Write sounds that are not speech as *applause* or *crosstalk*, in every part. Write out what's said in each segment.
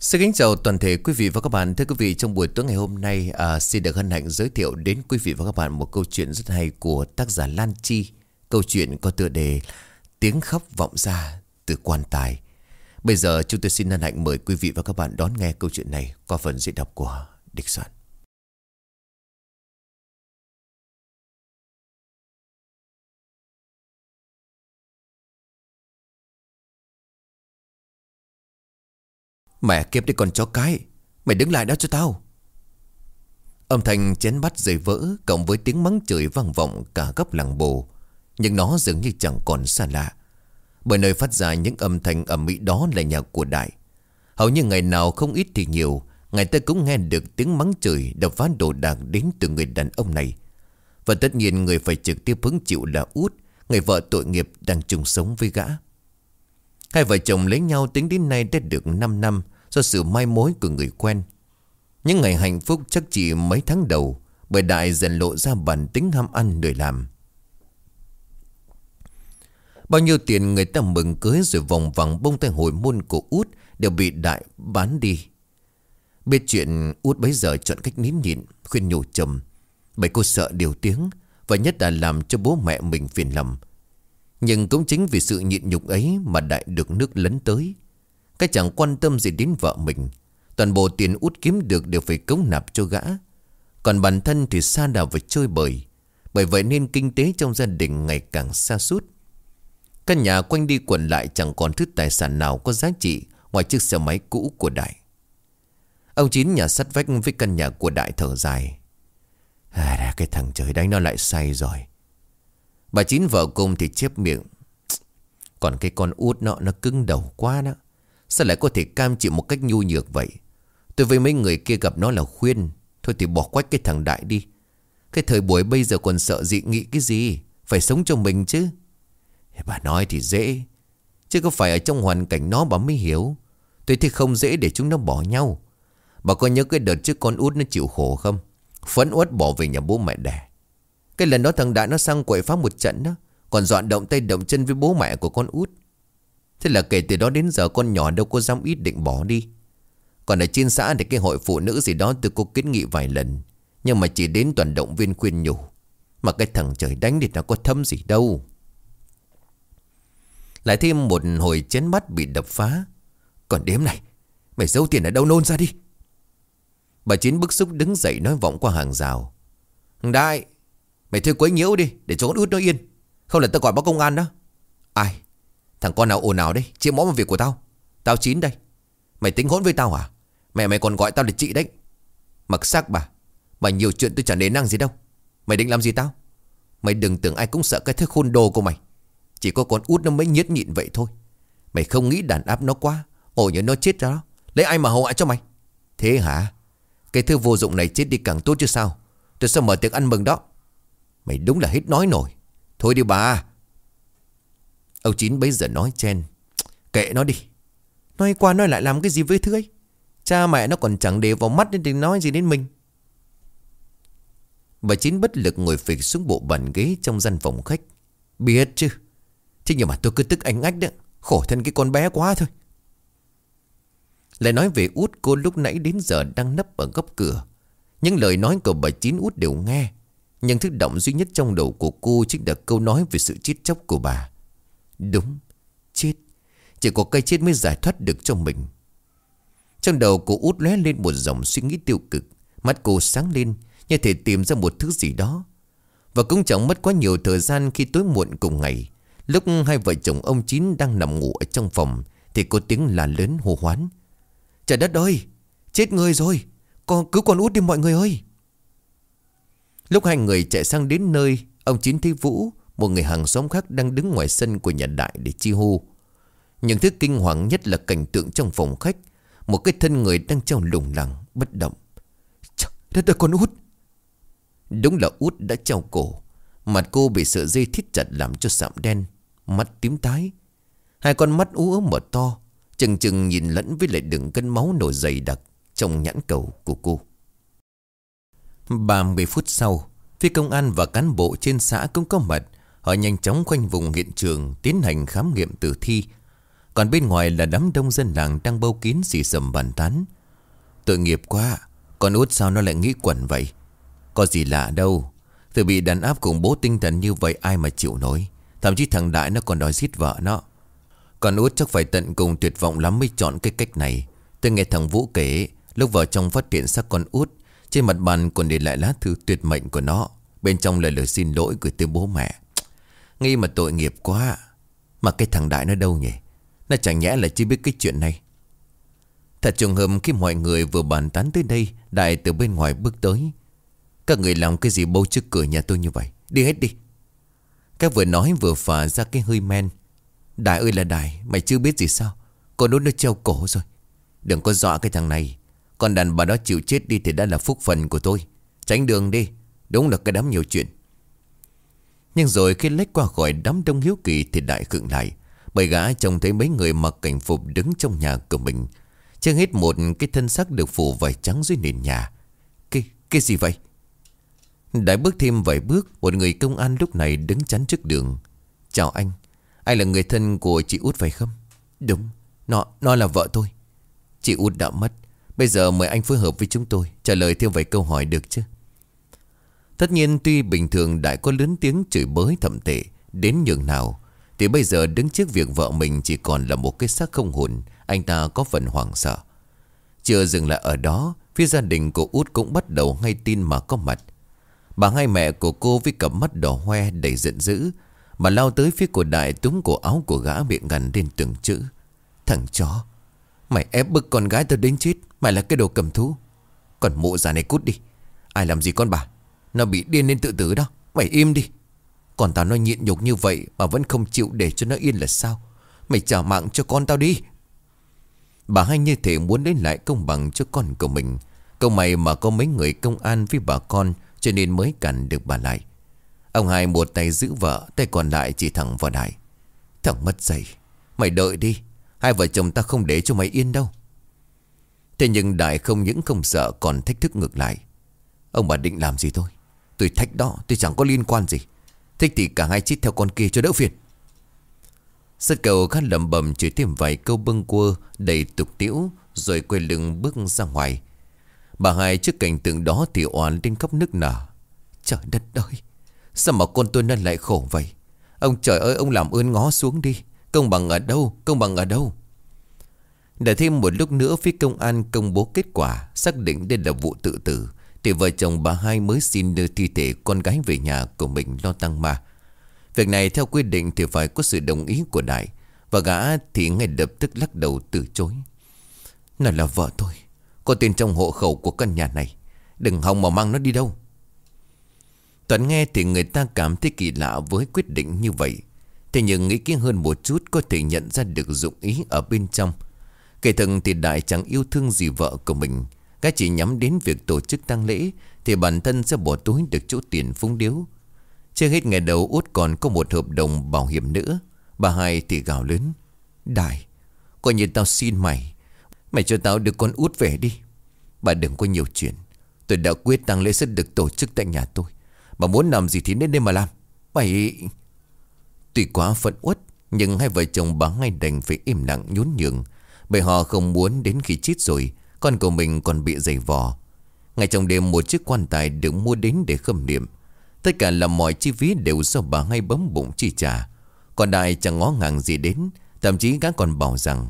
Xin kính chào toàn thể quý vị và các bạn. Thưa quý vị, trong buổi tối ngày hôm nay à, xin được hân hạnh giới thiệu đến quý vị và các bạn một câu chuyện rất hay của tác giả Lan Chi. Câu chuyện có tựa đề Tiếng khóc vọng ra từ quan tài. Bây giờ chúng tôi xin hân hạnh mời quý vị và các bạn đón nghe câu chuyện này qua phần diễn đọc của Địch Soạn. Mẹ kiếp đi con chó cái. Mày đứng lại đó cho tao. Âm thanh chén bát rơi vỡ, Cộng với tiếng mắng chửi vang vọng cả góc làng bồ. Nhưng nó dường như chẳng còn xa lạ. Bởi nơi phát ra những âm thanh ẩm mỹ đó là nhà của Đại. Hầu như ngày nào không ít thì nhiều, Ngày ta cũng nghe được tiếng mắng chửi Đập phá đồ đạc đến từ người đàn ông này. Và tất nhiên người phải trực tiếp hứng chịu là út, Người vợ tội nghiệp đang chung sống với gã. Hai vợ chồng lấy nhau tính đến nay đã được 5 năm Do sự mai mối của người quen. Những ngày hạnh phúc chắc chỉ mấy tháng đầu, Bởi Đại dần lộ ra bản tính ham ăn lười làm. Bao nhiêu tiền người ta mừng cưới rồi vòng vòng bông tay hồi môn của út Đều bị Đại bán đi. Biết chuyện út bấy giờ chọn cách nín nhịn, Khuyên nhủ chồng. Bởi cô sợ điều tiếng Và nhất là làm cho bố mẹ mình phiền lòng. Nhưng cũng chính vì sự nhịn nhục ấy Mà Đại được nước lấn tới. Cái chẳng quan tâm gì đến vợ mình? Toàn bộ tiền út kiếm được đều phải cống nạp cho gã. Còn bản thân thì xa đào và chơi bời. Bởi vậy nên kinh tế trong gia đình ngày càng xa sút. Căn nhà quanh đi quẩn lại chẳng còn thứ tài sản nào có giá trị Ngoài chiếc xe máy cũ của Đại. Ông Chín nhà sắt vách với căn nhà của Đại thở dài. À cái thằng trời đánh nó lại say rồi. Bà Chín vợ cùng thì chép miệng. Còn cái con út nó nó cứng đầu quá đó. Sao lại có thể cam chịu một cách nhu nhược vậy? Tôi với mấy người kia gặp nó là khuyên. Thôi thì bỏ quách cái thằng Đại đi. Cái thời buổi bây giờ còn sợ dị nghị cái gì? Phải sống cho mình chứ. Bà nói thì dễ. Chứ có phải ở trong hoàn cảnh nó bà mới hiểu. Tôi thì không dễ để chúng nó bỏ nhau. Bà có nhớ cái đợt trước con út nó chịu khổ không? Phấn uất bỏ về nhà bố mẹ đẻ. Cái lần đó thằng Đại nó sang quậy phá một trận đó. Còn dọn động tay động chân với bố mẹ của con út. Thế là kể từ đó đến giờ con nhỏ đâu có dám ít định bỏ đi. Còn ở trên xã thì cái hội phụ nữ gì đó tôi có kiến nghị vài lần. Nhưng mà chỉ đến toàn động viên khuyên nhủ. Mà cái thằng trời đánh thì nó có thâm gì đâu. Lại thêm một hồi chén mắt bị đập phá. Còn đếm này, Mày giấu tiền ở đâu nôn ra đi? Bà Chín bức xúc đứng dậy nói vọng qua hàng rào. Đại Mày thuê quấy nhiễu đi, Để cho con út nó yên. Không là tao gọi báo công an đó. Ai? Thằng con nào ồn nào đấy, Chịu mõ một việc của tao. Tao chín đây. Mày tính hỗn với tao à? Mẹ mày còn gọi tao là chị đấy. Mặc xác bà Bà nhiều chuyện tôi chẳng đến năng gì đâu. Mày định làm gì tao? Mày đừng tưởng ai cũng sợ cái thứ khôn đồ của mày. Chỉ có con út nó mới nhiết nhịn vậy thôi. Mày không nghĩ đàn áp nó quá Ồ nhớ nó chết ra đó. Lấy ai mà hầu hạ cho mày? Thế hả? Cái thứ vô dụng này chết đi càng tốt chứ sao? Tôi sẽ mở tiệc ăn mừng đó. Mày đúng là hết nói nổi. Thôi đi bà. Ông Chín bấy giờ nói chen. Kệ nó đi. Nói qua nói lại làm cái gì với thứ ấy? Cha mẹ nó còn chẳng để vào mắt nên thì nói gì đến mình. Bà Chín bất lực ngồi phịch xuống bộ bàn ghế trong gian phòng khách. Biết chứ. Thế nhưng mà tôi cứ tức anh ách đó Khổ thân cái con bé quá thôi. Lại nói về út cô lúc nãy đến giờ đang nấp ở góc cửa. Những lời nói của bà Chín út đều nghe. Nhưng thức động duy nhất trong đầu của cô Chính là câu nói về sự chết chóc của bà. Đúng, Chết. Chỉ có cây chết mới giải thoát được cho mình. Trong đầu cô út lóe lên một dòng suy nghĩ tiêu cực. Mắt cô sáng lên, Như thể tìm ra một thứ gì đó. Và cũng chẳng mất quá nhiều thời gian Khi tối muộn cùng ngày. Lúc hai vợ chồng ông Chín đang nằm ngủ ở trong phòng, Thì có tiếng là lớn hô hoán. Trời đất ơi, Chết người rồi. Con cứ con út đi mọi người ơi. Lúc hai người chạy sang đến nơi, Ông Chín thấy Vũ, một người hàng xóm khác đang đứng ngoài sân của nhà đại để chi hô. Những thứ kinh hoàng nhất là cảnh tượng trong phòng khách, Một cái thân người đang treo lủng lẳng, Bất động. Trời đất ơi con út. Đúng là út đã treo cổ, Mặt cô bị sợi dây thít chặt làm cho sạm đen, Mắt tím tái. Hai con mắt ú ớ mở to, Chừng chừng nhìn lẫn với lại đường cân máu nổi dày đặc Trong nhãn cầu của cô. 30 phút sau Phía công an và cán bộ trên xã cũng có mặt. Họ nhanh chóng quanh vùng hiện trường, Tiến hành khám nghiệm tử thi. Còn bên ngoài là đám đông dân làng đang bâu kín xì sầm bàn tán. Tội nghiệp quá, Con út sao nó lại nghĩ quẩn vậy? Có gì lạ đâu. Từ bị đàn áp cùng bố tinh thần như vậy ai mà chịu nổi? Thậm chí thằng Đại nó còn đòi giết vợ nó. Con út chắc phải tận cùng tuyệt vọng lắm mới chọn cái cách này. Tôi nghe thằng Vũ kể, Lúc vào trong phát hiện xác con út trên mặt bàn còn để lại lá thư tuyệt mệnh của nó. Bên trong là lời xin lỗi gửi tới bố mẹ. Nghi mà tội nghiệp quá. Mà cái thằng Đại nó đâu nhỉ? Nó chẳng nhẽ là chưa biết cái chuyện này. Thật trùng hợp khi mọi người vừa bàn tán tới đây, Đại từ bên ngoài bước tới. Các người làm cái gì bâu trước cửa nhà tôi như vậy? Đi hết đi. Các vừa nói vừa phả ra cái hơi men. Đại ơi là Đại, Mày chưa biết gì sao? Con đốt nó treo cổ rồi. Đừng có dọa cái thằng này. Con đàn bà đó chịu chết đi thì đã là phúc phần của tôi. Tránh đường đi Đúng là cái đám nhiều chuyện. Nhưng rồi khi lách qua khỏi đám đông hiếu kỳ Thì đại khựng lại. Bởi gã trông thấy mấy người mặc cảnh phục đứng trong nhà của mình. Trên hết một cái thân xác được phủ vải trắng dưới nền nhà. Cái, cái gì vậy? Đại bước thêm vài bước Một người công an lúc này đứng chắn trước đường. Chào anh Anh là người thân của chị út phải không? Đúng Nó, nó là vợ tôi. Chị út đã mất. Bây giờ mời anh phối hợp với chúng tôi, Trả lời thêm vài câu hỏi được chứ? Tất nhiên tuy bình thường Đại có lớn tiếng chửi bới thậm tệ, Đến nhường nào, Thì bây giờ đứng trước việc vợ mình Chỉ còn là một cái xác không hồn, Anh ta có phần hoảng sợ. Chưa dừng lại ở đó, Phía gia đình của út cũng bắt đầu ngay tin mà có mặt. Bà hai mẹ của cô với cặp mắt đỏ hoe đầy giận dữ, Mà lao tới phía của đại túm cổ áo của gã bị ngằn lên từng chữ. Thằng chó, Mày ép bức con gái tao đến chết. Mày là cái đồ cầm thú. Còn mụ già này cút đi. Ai làm gì con bà? Nó bị điên nên tự tử đó. Mày im đi. Còn tao nó nhịn nhục như vậy Mà vẫn không chịu để cho nó yên là sao? Mày trả mạng cho con tao đi. Bà hai như thể muốn lấy lại công bằng cho con của mình. Câu mày mà có mấy người công an với bà con, Cho nên mới cản được bà lại. Ông hai một tay giữ vợ, Tay còn lại chỉ thẳng vào đại Thằng mất dậy. Mày đợi đi. Hai vợ chồng ta không để cho mày yên đâu. Thế nhưng đại không những không sợ, Còn thách thức ngược lại. Ông bà định làm gì thôi? Tôi thách đó, tôi chẳng có liên quan gì. Thích thì cả hai chít theo con kia cho đỡ phiền. Sất cầu khát lầm bầm Chỉ thêm vài câu bâng quơ Đầy tục tiễu, Rồi quay lưng bước ra ngoài. Bà hai trước cảnh tượng đó thì oán lên khóc nức nở. Trời đất ơi, Sao mà con tôi nó lại khổ vậy? Ông trời ơi, ông làm ơn ngó xuống đi. Công bằng ở đâu, Công bằng ở đâu? Để thêm một lúc nữa phía công an công bố kết quả, Xác định đây là vụ tự tử, Thì vợ chồng bà hai mới xin đưa thi thể con gái về nhà của mình lo tăng ma. Việc này theo quy định thì phải có sự đồng ý của đại, Và gã thì ngay lập tức lắc đầu từ chối. Nó là vợ tôi, Có tên trong hộ khẩu của căn nhà này, Đừng hòng mà mang nó đi đâu. Tuấn nghe thì người ta cảm thấy kỳ lạ với quyết định như vậy, Thế nhưng nghĩ kỹ hơn một chút Có thể nhận ra được dụng ý ở bên trong. Kể thần thì Đại chẳng yêu thương gì vợ của mình. Gã chỉ nhắm đến việc tổ chức tang lễ, Thì bản thân sẽ bỏ túi được chỗ tiền phung điếu. Chưa hết ngày đầu út còn có một hợp đồng bảo hiểm nữa. Bà hai thì gào lớn. Đại Coi như tao xin mày. Mày cho tao được con út về đi. Bà đừng có nhiều chuyện. Tôi đã quyết tang lễ sẽ được tổ chức tại nhà tôi. Bà muốn làm gì thì nên đây mà làm. Mày Tuy quá phận uất, Nhưng hai vợ chồng bà ngay đành phải im lặng nhún nhường. Bởi họ không muốn đến khi chết rồi, Con của mình còn bị dày vò. Ngay trong đêm, một chiếc quan tài được mua đến để khâm niệm. Tất cả là mọi chi phí đều do bà ngay bấm bụng chi trả. Còn đại chẳng ngó ngàng gì đến, Thậm chí gã còn bảo rằng,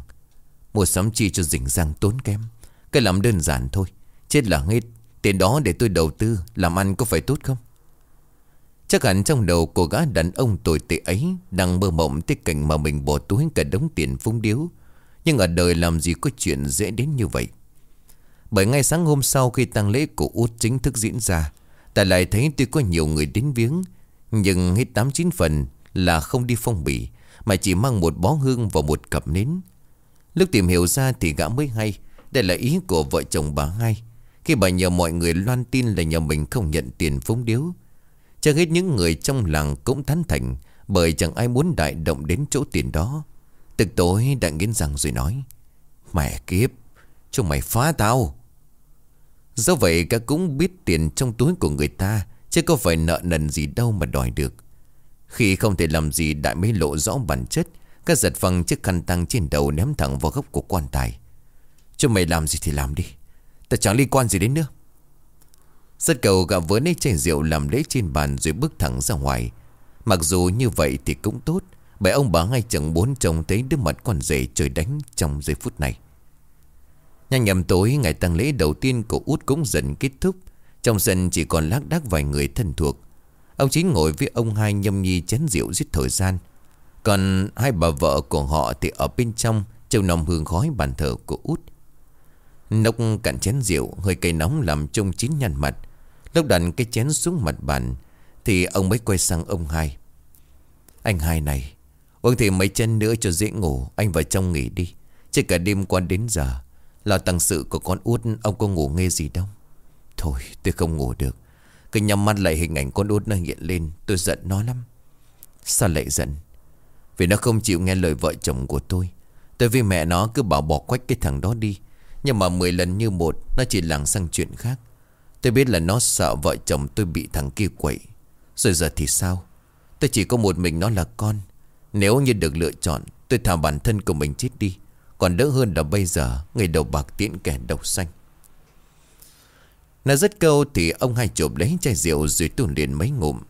Mua sắm chi cho rình rang tốn kém. Cái làm đơn giản thôi, Chết là hết. Tiền đó để tôi đầu tư, Làm ăn có phải tốt không? Chắc hẳn trong đầu của gã đàn ông tồi tệ ấy Đang mơ mộng tới cảnh mà mình bỏ túi cả đống tiền phung điếu nhưng ở đời làm gì có chuyện dễ đến như vậy. Bởi ngay sáng hôm sau khi tang lễ của út chính thức diễn ra, Ta lại thấy tuy có nhiều người đến viếng, Nhưng hết 89 phần là không đi phong bì, Mà chỉ mang một bó hương và một cặp nến. Lúc tìm hiểu ra thì gã mới hay, Đây là ý của vợ chồng bà hai. Khi bà nhờ mọi người loan tin là nhà mình không nhận tiền phúng điếu. Chẳng hết những người trong làng cũng thán thành Bởi chẳng ai muốn đại động đến chỗ tiền đó. Tức tối đã nghiến rằng rồi nói, Mẹ kiếp, Chúng mày phá tao. Do vậy, cả cũng biết tiền trong túi của người ta, Chứ có phải nợ nần gì đâu mà đòi được. Khi không thể làm gì đại mới lộ rõ bản chất, Các giật phăng chiếc khăn tăng trên đầu ném thẳng vào góc của quan tài. Cho mày làm gì thì làm đi Ta chẳng liên quan gì đến nữa. Rất cầu gặp với lấy chai rượu làm lễ trên bàn rồi bước thẳng ra ngoài. Mặc dù như vậy thì cũng tốt bởi ông bà ngay chẳng muốn trông thấy đứa mặt con rể trời đánh trong giây phút này. Nhanh nhầm tối, ngày tăng lễ đầu tiên của út cũng dần kết thúc. Trong sân chỉ còn lác đác vài người thân thuộc. Ông Chín ngồi với ông hai nhâm nhi chén rượu giết thời gian. Còn hai bà vợ của họ thì ở bên trong, Trông nồng hương khói bàn thờ của út. Nốc cạn chén rượu, Hơi cây nóng làm trông chín nhăn mặt. Lúc đặt cái chén xuống mặt bàn, Thì ông mới quay sang ông hai. Anh hai này Uống thì mấy chân nữa cho dễ ngủ. Anh vào trong nghỉ đi. Chứ cả đêm qua đến giờ Là tăng sự của con út, Ông có ngủ nghe gì đâu. Thôi, tôi không ngủ được. Cứ nhắm mắt lại hình ảnh con út nó hiện lên, Tôi giận nó lắm. Sao lại giận? Vì nó không chịu nghe lời vợ chồng của tôi. Tôi vì mẹ nó cứ bảo bỏ quách cái thằng đó đi. Nhưng mà 10 lần như một, Nó chỉ lảng sang chuyện khác. Tôi biết là nó sợ vợ chồng tôi bị thằng kia quậy. Rồi giờ thì sao? Tôi chỉ có một mình nó là con. Nếu như được lựa chọn, Tôi thả bản thân của mình chết đi. Còn đỡ hơn là bây giờ, Người đầu bạc tiễn kẻ đầu xanh. Nói rất câu thì ông hai chụp lấy chai rượu rồi tuôn liền mấy ngụm.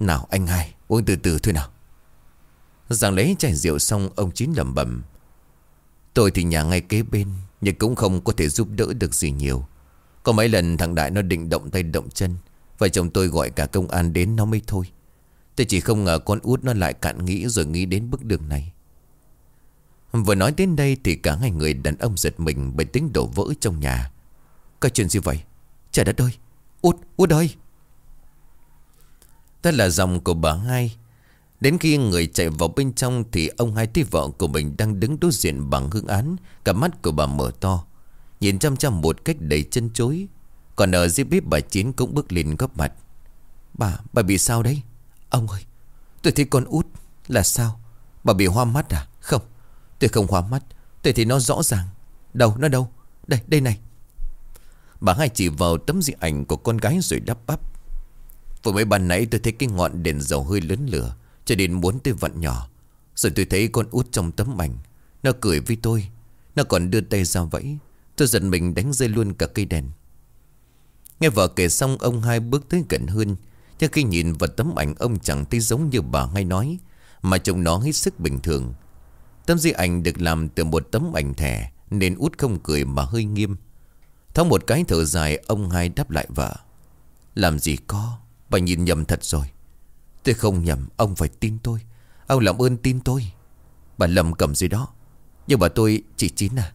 Nào, anh hai, uống từ từ thôi nào. Giảng lấy chai rượu xong, ông Chín lầm bầm Tôi thì nhà ngay kế bên, Nhưng cũng không có thể giúp đỡ được gì nhiều. Có mấy lần thằng Đại nó định động tay động chân, Vợ chồng tôi gọi cả công an đến nó mới thôi. Tôi chỉ không ngờ con út nó lại cạn nghĩ rồi nghĩ đến bước đường này Vừa nói đến đây thì cả hai người đàn ông giật mình bởi tiếng đổ vỡ trong nhà Có chuyện gì vậy? Trời đất ơi! Út! Út ơi! Đó là dòng của bà hai Đến khi người chạy vào bên trong Thì ông hai thấy vợ của mình đang đứng đối diện bằng hương án Cả mắt của bà mở to Nhìn chăm chăm một cách đầy chân chối Còn ở dưới bếp bà Chín cũng bước lên góp mặt Bà, bà bị sao đấy? Ông ơi, tôi thấy con út là sao? Bà bị hoa mắt à? Không, tôi không hoa mắt. Tôi thấy nó rõ ràng. Đâu, nó đâu? Đây, đây này. Bà hai chỉ vào tấm di ảnh của con gái rồi đắp bắp. Vừa mấy bàn nãy tôi thấy cái ngọn đèn dầu hơi lớn lửa Cho đến muốn tôi vặn nhỏ. Rồi tôi thấy con út trong tấm ảnh. Nó cười với tôi. Nó còn đưa tay ra vẫy. Tôi giật mình đánh rơi luôn cả cây đèn. Nghe vợ kể xong ông hai bước tới gần hơn nhưng khi nhìn vào tấm ảnh, ông chẳng thấy giống như bà hay nói, Mà trông nó hết sức bình thường. Tấm di ảnh được làm từ một tấm ảnh thẻ, Nên út không cười mà hơi nghiêm. Thong một cái thở dài, ông hai đáp lại vợ. Làm gì có, Bà nhìn nhầm thật rồi. Tôi không nhầm, ông phải tin tôi. Ông làm ơn tin tôi. Bà lầm cầm gì đó. Nhưng bà tôi, chị Chín à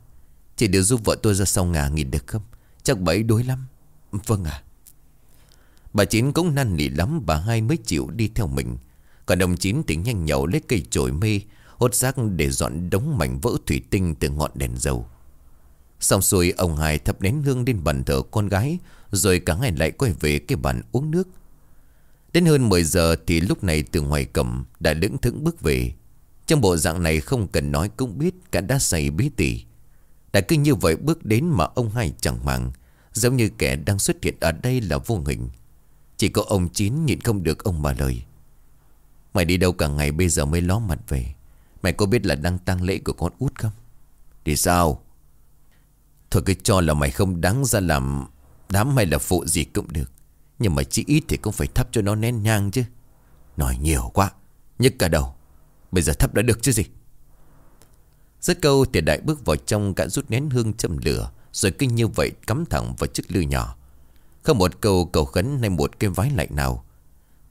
Chị được giúp vợ tôi ra sau ngà nghỉ được không? Chắc bà ấy đối lắm. Vâng à. Bà Chín cũng năn nỉ lắm, Bà hai mới chịu đi theo mình. Còn ông Chín tính nhanh nhậu lấy cây chổi mê, Hốt rác để dọn đống mảnh vỡ thủy tinh Từ ngọn đèn dầu. Xong xuôi, ông hai thắp nén hương lên bàn thờ con gái, Rồi cả ngày lại quay về cái bàn uống nước. Đến hơn 10 giờ thì lúc này từ ngoài cầm đã lững thững bước về. Trong bộ dạng này không cần nói cũng biết cả đã say bí tỉ Đã cứ như vậy bước đến mà ông hai chẳng màng, Giống như kẻ đang xuất hiện ở đây là vô hình. Chỉ có ông Chín nhịn không được ông mà lời. Mày đi đâu cả ngày bây giờ mới ló mặt về? Mày có biết là đang tang lễ của con út không? Thì sao? Thôi cứ cho là mày không đáng ra làm Đám hay là phụ gì cũng được. Nhưng mà chỉ ít thì cũng phải thắp cho nó nén nhang chứ. Nói nhiều quá, Nhức cả đầu. Bây giờ thắp đã được chứ gì? Rất câu thì đại bước vào trong Cả rút nén hương châm lửa, Rồi kinh như vậy cắm thẳng vào chiếc lư nhỏ. Không một câu cầu khấn hay một cái vái lạnh nào.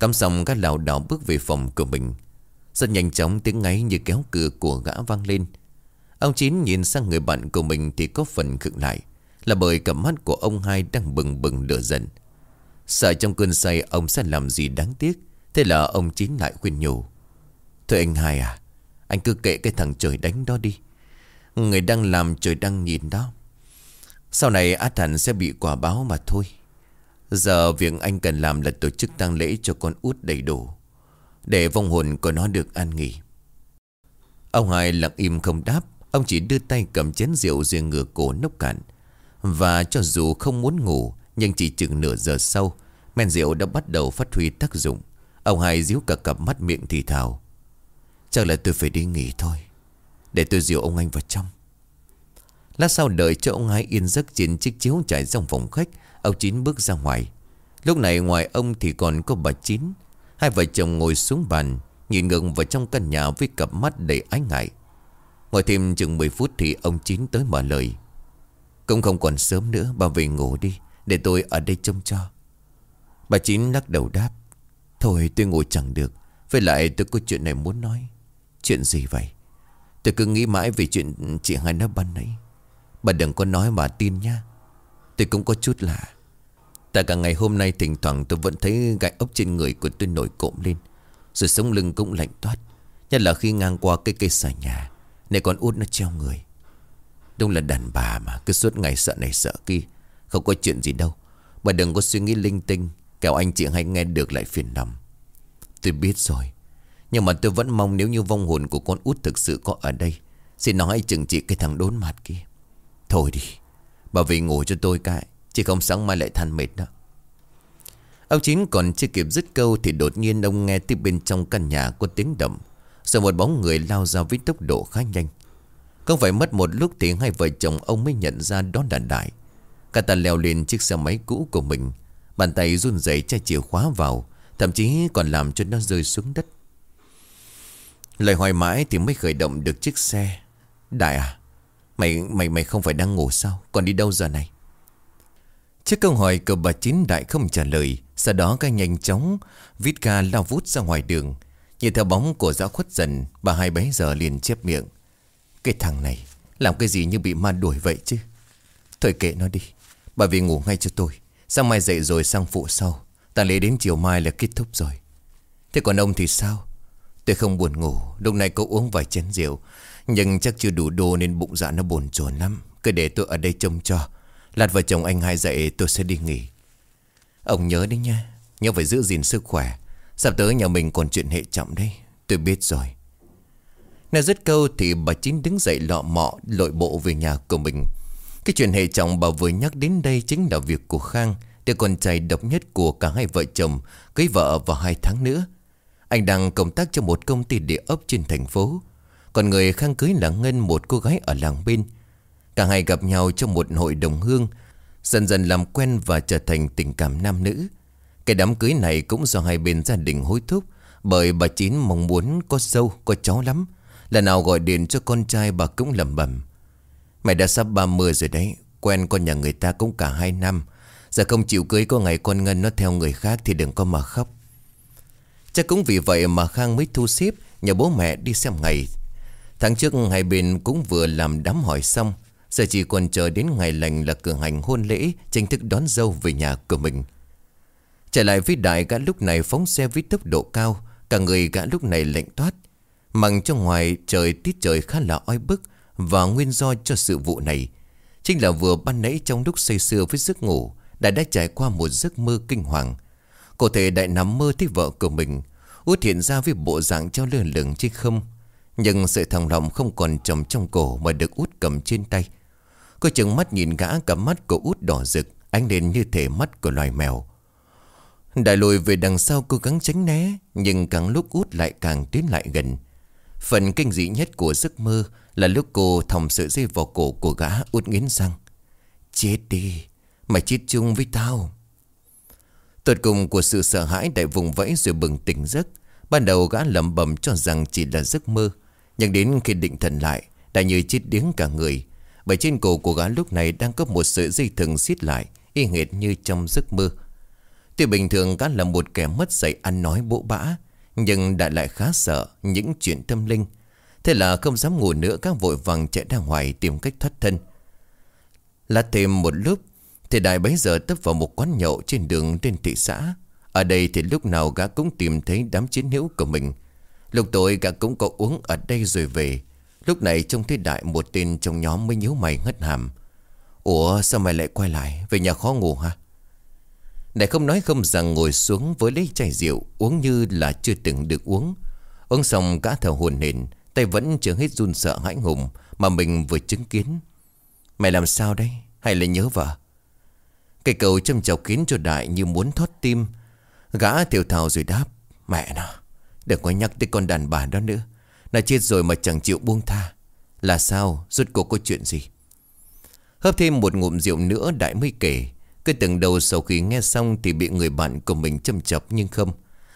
Cắm xong, các lào đảo bước về phòng của mình. Rất nhanh chóng tiếng ngáy như kéo cửa của gã vang lên. Ông Chín nhìn sang người bạn của mình thì có phần khựng lại, Là bởi cặp mắt của ông hai đang bừng bừng lửa giận. Sợ trong cơn say ông sẽ làm gì đáng tiếc, Thế là ông Chín lại khuyên nhủ. Thôi anh hai à Anh cứ kệ cái thằng trời đánh đó đi. Người đang làm trời đang nhìn đó. Sau này át hẳn sẽ bị quả báo mà thôi. Giờ việc anh cần làm là tổ chức tang lễ cho con út đầy đủ, Để vong hồn của nó được an nghỉ. Ông hai lặng im không đáp, Ông chỉ đưa tay cầm chén rượu rồi ngửa cổ nốc cạn. Và cho dù không muốn ngủ, Nhưng chỉ chừng nửa giờ sau, Men rượu đã bắt đầu phát huy tác dụng. Ông hai díu cả cặp mắt miệng thì thào. Chắc là tôi phải đi nghỉ thôi, Để tôi dìu ông anh vào trong. Lát sau đợi cho ông hai yên giấc trên chiếc chiếu trải trong phòng khách Ông Chín bước ra ngoài. Lúc này ngoài ông thì còn có bà Chín. Hai vợ chồng ngồi xuống bàn, Nhìn ngừng vào trong căn nhà với cặp mắt đầy ái ngại. Ngồi thêm chừng 10 phút thì ông Chín tới mở lời. Cũng không còn sớm nữa, Bà về ngủ đi, Để tôi ở đây trông cho. Bà Chín lắc đầu đáp. Thôi, tôi ngủ chẳng được, Với lại tôi có chuyện này muốn nói. Chuyện gì vậy? Tôi cứ nghĩ mãi về chuyện chị hai nó ban nãy. Bà đừng có nói mà tin nha Tôi cũng có chút lạ. Tại cả ngày hôm nay thỉnh thoảng tôi vẫn thấy gai ốc trên người của tôi nổi cộm lên, Rồi sống lưng cũng lạnh toát. Nhất là khi ngang qua cái cây xà nhà, Này con út nó treo người. Đúng là đàn bà mà, Cứ suốt ngày sợ này sợ kia, Không có chuyện gì đâu. Bà đừng có suy nghĩ linh tinh, Kẻo anh chị hay nghe được lại phiền lòng. Tôi biết rồi, Nhưng mà tôi vẫn mong nếu như vong hồn của con út thực sự có ở đây, Xin nói chừng trị cái thằng đốn mặt kia. Thôi đi. Bà vệ ngủ cho tôi cái Chỉ không sáng mai lại than mệt đó. Ông Chín còn chưa kịp dứt câu Thì đột nhiên ông nghe từ bên trong căn nhà có tiếng động. Rồi một bóng người lao ra với tốc độ khá nhanh. Không phải mất một lúc thì hai vợ chồng ông mới nhận ra đó là Đại. Cả ta leo lên chiếc xe máy cũ của mình, Bàn tay run rẩy che chìa khóa vào, Thậm chí còn làm cho nó rơi xuống đất. Lời hoài mãi thì mới khởi động được chiếc xe. Đại à Mày mày mày không phải đang ngủ sao? Còn đi đâu giờ này? Trước câu hỏi của bà Chín Đại không trả lời, Sau đó cái nhanh chóng Vít ca lao vút ra ngoài đường. Nhìn theo bóng của dã khuất dần, Bà hai bấy giờ liền chép miệng. Cái thằng này, Làm cái gì như bị ma đuổi vậy chứ? Thôi kệ nó đi, Bà về ngủ ngay cho tôi. Sáng mai dậy rồi sang phụ sau. Ta lấy đến chiều mai là kết thúc rồi. Thế còn ông thì sao? Tôi không buồn ngủ, Lúc này có uống vài chén rượu. Nhưng chắc chưa đủ đồ nên bụng dạ nó buồn chồn lắm. Cứ để tôi ở đây trông cho. Lát vợ chồng anh hai dậy tôi sẽ đi nghỉ. Ông nhớ đấy nha. Nhớ phải giữ gìn sức khỏe. Sắp tới nhà mình còn chuyện hệ trọng đấy. Tôi biết rồi. Nói dứt câu thì bà Chín đứng dậy lọ mọ, Lội bộ về nhà của mình. Cái chuyện hệ trọng bà vừa nhắc đến đây Chính là việc của Khang Đứa con trai độc nhất của cả hai vợ chồng, Cưới vợ vào hai tháng nữa. Anh đang công tác cho một công ty địa ốc trên thành phố. Còn người Khang cưới là Ngân, một cô gái ở làng bên. Cả hai gặp nhau trong một hội đồng hương, Dần dần làm quen và trở thành tình cảm nam nữ. Cái đám cưới này cũng do hai bên gia đình hối thúc, Bởi bà Chín mong muốn có sâu có cháu lắm. Lần nào gọi điện cho con trai bà cũng lầm bẩm. Mày đã sắp 30 rồi đấy, Quen con nhà người ta cũng cả hai năm. Giờ không chịu cưới có ngày con Ngân nó theo người khác Thì đừng có mà khóc. Chắc cũng vì vậy mà Khang mới thu xếp Nhờ bố mẹ đi xem ngày. Tháng trước hai bên cũng vừa làm đám hỏi xong. Giờ chỉ còn chờ đến ngày lành là cử hành hôn lễ, Chính thức đón dâu về nhà của mình. Trở lại với đại gã lúc này phóng xe với tốc độ cao, Cả người gã lúc này lạnh toát. Mằng trong ngoài trời tiết trời khá là oi bức Và nguyên do cho sự vụ này. Chính là vừa ban nãy trong lúc say sưa với giấc ngủ, Đại đã trải qua một giấc mơ kinh hoàng. Cụ thể đại nằm mơ thấy vợ của mình, Út hiện ra với bộ dạng treo lơ lửng trên không. Nhưng sợi thòng lòng không còn trầm trong cổ Mà được út cầm trên tay. Cô chừng mắt nhìn gã, cả mắt của út đỏ rực, Ánh lên như thể mắt của loài mèo. Đại lùi về đằng sau cố gắng tránh né, Nhưng càng lúc út lại càng tiến lại gần. Phần kinh dị nhất của giấc mơ Là lúc cô thòng sợi dây vào cổ của gã út nghiến răng. Chết đi, Mày chết chung với tao. Tột cùng của sự sợ hãi đại vùng vẫy rồi bừng tỉnh giấc. Ban đầu gã lẩm bẩm cho rằng chỉ là giấc mơ nhưng đến khi định thần lại, Đã như chết điếng cả người. Bởi trên cổ của gã lúc này đang có một sợi dây thừng xiết lại, Y hệt như trong giấc mơ. Tuy bình thường gã là một kẻ mất dạy ăn nói bỗ bã, Nhưng đã lại khá sợ những chuyện tâm linh. Thế là không dám ngủ nữa Các vội vàng chạy ra ngoài tìm cách thoát thân. Lát thêm một lúc, thì đại bấy giờ tấp vào một quán nhậu trên đường lên thị xã. Ở đây thì lúc nào gã cũng tìm thấy đám chiến hữu của mình. Lúc tối cả cũng có uống ở đây rồi về. Lúc này trông thấy đại một tên trong nhóm mới nhíu mày ngất hàm. Ủa, sao mày lại quay lại? Về nhà khó ngủ hả? Đại không nói không rằng ngồi xuống với lấy chai rượu, Uống như là chưa từng được uống. Uống xong gã thở hồn hển, Tay vẫn chưa hết run sợ hãi hùng Mà mình vừa chứng kiến. Mày làm sao đây? Hay là nhớ vợ? Cái cầu châm chọc khiến cho đại như muốn thoát tim. Gã thiểu thào rồi đáp, Mẹ nó Đừng có nhắc tới con đàn bà đó nữa. Nó chết rồi mà chẳng chịu buông tha. Là sao? Rốt cuộc có chuyện gì? Hấp thêm một ngụm rượu nữa, đại mới kể. Cái từng đầu sau khi nghe xong Thì bị người bạn của mình châm chọc nhưng không.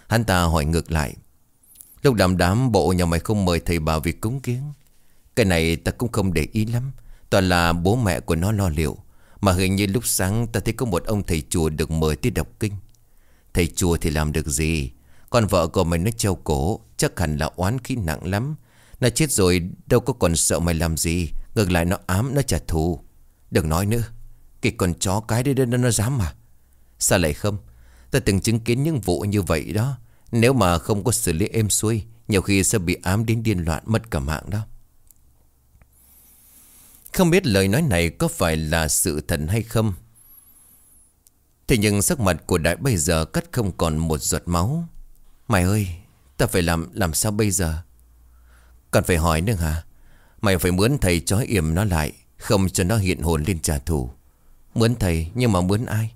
Hắn ta hỏi ngược lại. Lúc đám đám, bộ nhà mày không mời thầy bà việc cúng kiến. Cái này ta cũng không để ý lắm. Toàn là bố mẹ của nó lo liệu. Mà hình như lúc sáng ta thấy có một ông thầy chùa được mời tới đọc kinh. Thầy chùa thì làm được gì? Con vợ của mày nó treo cổ Chắc hẳn là oán khí nặng lắm. Nó chết rồi đâu có còn sợ mày làm gì. Ngược lại nó ám nó trả thù. Đừng nói nữa Cái con chó cái đấy nó, nó dám mà. Sao lại không? Ta từng chứng kiến những vụ như vậy đó. Nếu mà không có xử lý êm xuôi Nhiều khi sẽ bị ám đến điên loạn mất cả mạng đó. Không biết lời nói này có phải là sự thật hay không. Thế nhưng sắc mặt của đại bây giờ cắt không còn một giọt máu. Mày ơi Ta phải làm làm sao bây giờ? Còn phải hỏi nữa hả? Mày phải mướn thầy trói yểm nó lại Không cho nó hiện hồn lên trả thù. Mướn thầy nhưng mà mướn ai?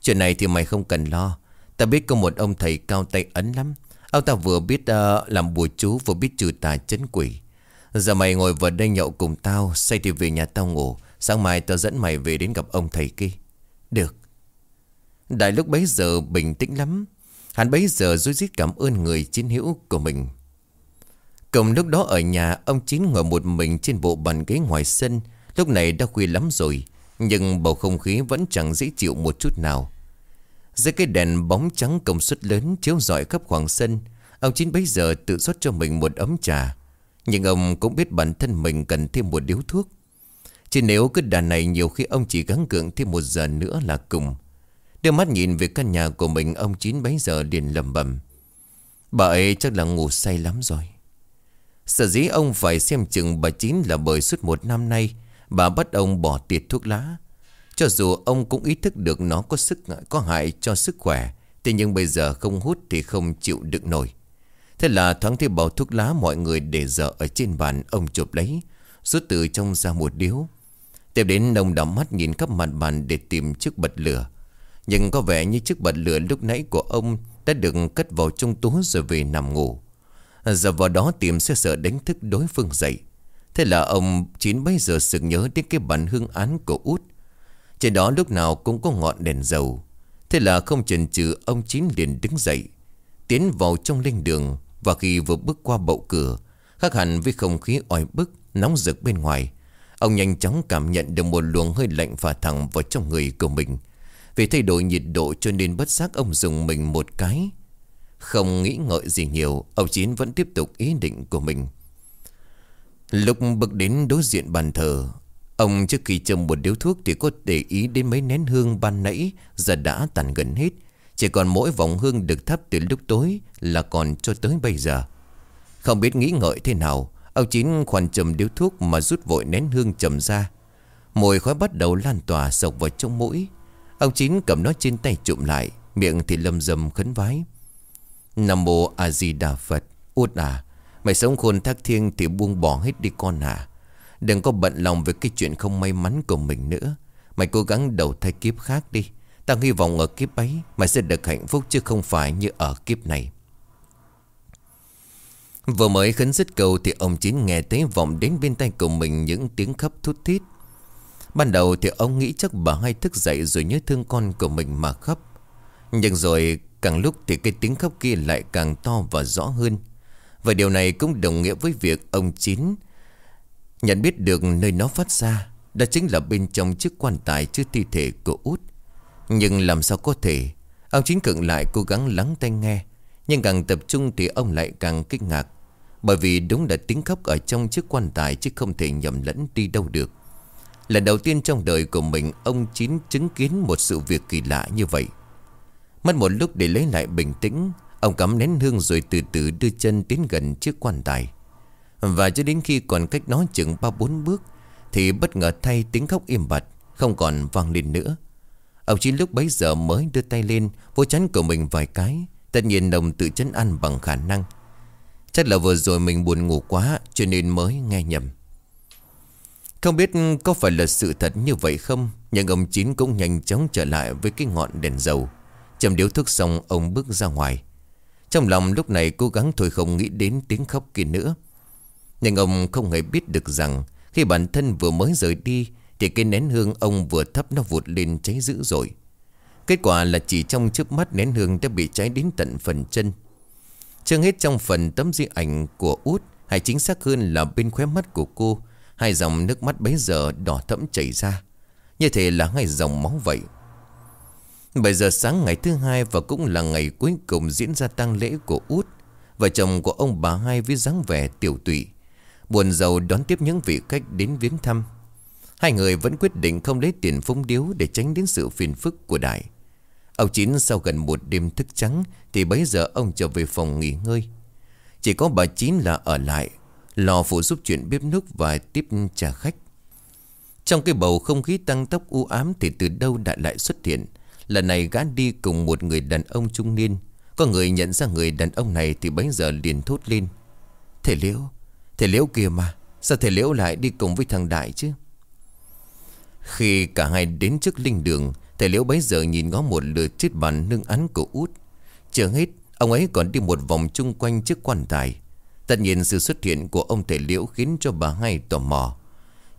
Chuyện này thì mày không cần lo. Ta biết có một ông thầy cao tay ấn lắm. Ông ta vừa biết uh, làm bùa chú Vừa biết trừ tà chấn quỷ. Giờ mày ngồi vào đây nhậu cùng tao Say thì về nhà tao ngủ. Sáng mai tao dẫn mày về đến gặp ông thầy kia. Được. Đại lúc bấy giờ bình tĩnh lắm. Hắn bấy giờ rối rít cảm ơn người chiến hữu của mình. Cùng lúc đó ở nhà, Ông Chín ngồi một mình trên bộ bàn ghế ngoài sân. Lúc này đã khuya lắm rồi, Nhưng bầu không khí vẫn chẳng dễ chịu một chút nào. Dưới cái đèn bóng trắng công suất lớn Chiếu rọi khắp khoảng sân, Ông Chín bấy giờ tự rót cho mình một ấm trà. Nhưng ông cũng biết bản thân mình cần thêm một điếu thuốc. Chỉ nếu cứ đàn này nhiều khi ông chỉ gắng gượng thêm một giờ nữa là cùng. Đưa mắt nhìn về căn nhà của mình, Ông Chín bấy giờ liền lầm bầm Bà ấy chắc là ngủ say lắm rồi. Sở dĩ ông phải xem chừng bà Chín là bởi suốt một năm nay, Bà bắt ông bỏ tiệt thuốc lá. Cho dù ông cũng ý thức được nó có sức, có hại cho sức khỏe, Thế nhưng bây giờ không hút thì không chịu đựng nổi. Thế là thoáng thấy bao thuốc lá mọi người để dở ở trên bàn, Ông chụp lấy, Rút từ trong ra một điếu. Tiếp đến ông đỏ mắt nhìn khắp mặt bàn để tìm chiếc bật lửa nhưng có vẻ như chiếc bật lửa lúc nãy của ông Đã được cất vào trong túi rồi về nằm ngủ. Giờ vào đó tìm sẽ sợ đánh thức đối phương dậy. Thế là ông Chín bây giờ sực nhớ đến cái bản hương án của út. Trên đó lúc nào cũng có ngọn đèn dầu. Thế là không chần chừ, ông Chín liền đứng dậy, Tiến vào trong linh đường. Và khi vừa bước qua bậu cửa, Khác hẳn với không khí oi bức, Nóng rực bên ngoài, Ông nhanh chóng cảm nhận được một luồng hơi lạnh phả thẳng vào trong người của mình vì thay đổi nhiệt độ cho nên bất giác ông dùng mình một cái. Không nghĩ ngợi gì nhiều, Ông Chín vẫn tiếp tục ý định của mình. Lúc bước đến đối diện bàn thờ, Ông trước khi châm một điếu thuốc Thì có để ý đến mấy nén hương ban nãy, Giờ đã tàn gần hết. Chỉ còn mỗi vòng hương được thắp từ lúc tối Là còn cho tới bây giờ. Không biết nghĩ ngợi thế nào, Ông Chín khoan châm điếu thuốc Mà rút vội nén hương chầm ra. Mùi khói bắt đầu lan tỏa sộc vào trong mũi. Ông Chín cầm nó trên tay trụm lại, Miệng thì lâm dâm khấn vái. Nam mô A Di Đà Phật Út à Mày sống khôn thác thiêng thì buông bỏ hết đi con à. Đừng có bận lòng về cái chuyện không may mắn của mình nữa. Mày cố gắng đầu thai kiếp khác đi. Tao hy vọng ở kiếp ấy, Mày sẽ được hạnh phúc chứ không phải như ở kiếp này. Vừa mới khấn dứt cầu Thì ông Chín nghe thấy vọng đến bên tay của mình Những tiếng khấp thút thít. Ban đầu thì ông nghĩ chắc bà hay thức dậy rồi nhớ thương con của mình mà khóc. Nhưng rồi càng lúc thì cái tiếng khóc kia lại càng to và rõ hơn. Và điều này cũng đồng nghĩa với việc ông Chín nhận biết được nơi nó phát ra. Đó chính là bên trong chiếc quan tài chứa thi thể của út. Nhưng làm sao có thể Ông Chín cận lại cố gắng lắng tai nghe, Nhưng càng tập trung thì ông lại càng kinh ngạc, Bởi vì đúng là tiếng khóc ở trong chiếc quan tài Chứ không thể nhầm lẫn đi đâu được Lần đầu tiên trong đời của mình, Ông Chín chứng kiến một sự việc kỳ lạ như vậy. Mất một lúc để lấy lại bình tĩnh, Ông cắm nén hương rồi từ từ đưa chân tiến gần chiếc quan tài. Và cho đến khi còn cách nó chừng ba bốn bước, Thì bất ngờ thay tiếng khóc im bặt, Không còn vang lên nữa. Ông Chín lúc bấy giờ mới đưa tay lên Vô chắn của mình vài cái, Tất nhiên đồng tự chân ăn bằng khả năng. Chắc là vừa rồi mình buồn ngủ quá, Cho nên mới nghe nhầm không biết có phải là sự thật như vậy không, Nhưng ông Chín cũng nhanh chóng trở lại với cái ngọn đèn dầu. Chầm điếu thuốc xong, ông bước ra ngoài. Trong lòng lúc này cố gắng thôi không nghĩ đến tiếng khóc kia nữa. Nhưng ông không hề biết được rằng, Khi bản thân vừa mới rời đi, Thì cái nén hương ông vừa thấp nó vụt lên cháy dữ rồi Kết quả là chỉ trong chớp mắt nén hương đã bị cháy đến tận phần chân. Chưa hết trong phần tấm di ảnh của út, Hay chính xác hơn là bên khóe mắt của cô Hai dòng nước mắt bấy giờ đỏ thẫm chảy ra. Như thế là hai dòng máu vậy. 7 giờ sáng ngày thứ hai và cũng là ngày cuối cùng diễn ra tang lễ của út, Vợ chồng của ông bà hai với dáng vẻ tiểu tụy. Buồn giàu đón tiếp những vị khách đến viếng thăm. Hai người vẫn quyết định không lấy tiền phúng điếu Để tránh đến sự phiền phức của đại. Ông Chín sau gần một đêm thức trắng Thì bấy giờ ông trở về phòng nghỉ ngơi. Chỉ có bà Chín là ở lại Lò phụ giúp chuyện bếp nước và tiếp trà khách. Trong cái bầu không khí tăng tốc u ám Thì từ đâu đại lại xuất hiện? Lần này gã đi cùng một người đàn ông trung niên. Có người nhận ra người đàn ông này Thì bấy giờ liền thốt lên. Thể liễu Thể liễu kìa mà, Sao thể liễu lại đi cùng với thằng Đại chứ? Khi cả hai đến trước linh đường Thể liễu bấy giờ nhìn ngó một lượt chiếc bàn nương án của út. Chưa hết, Ông ấy còn đi một vòng chung quanh chiếc quan tài. Tất nhiên sự xuất hiện của ông thầy liễu Khiến cho bà hai tò mò.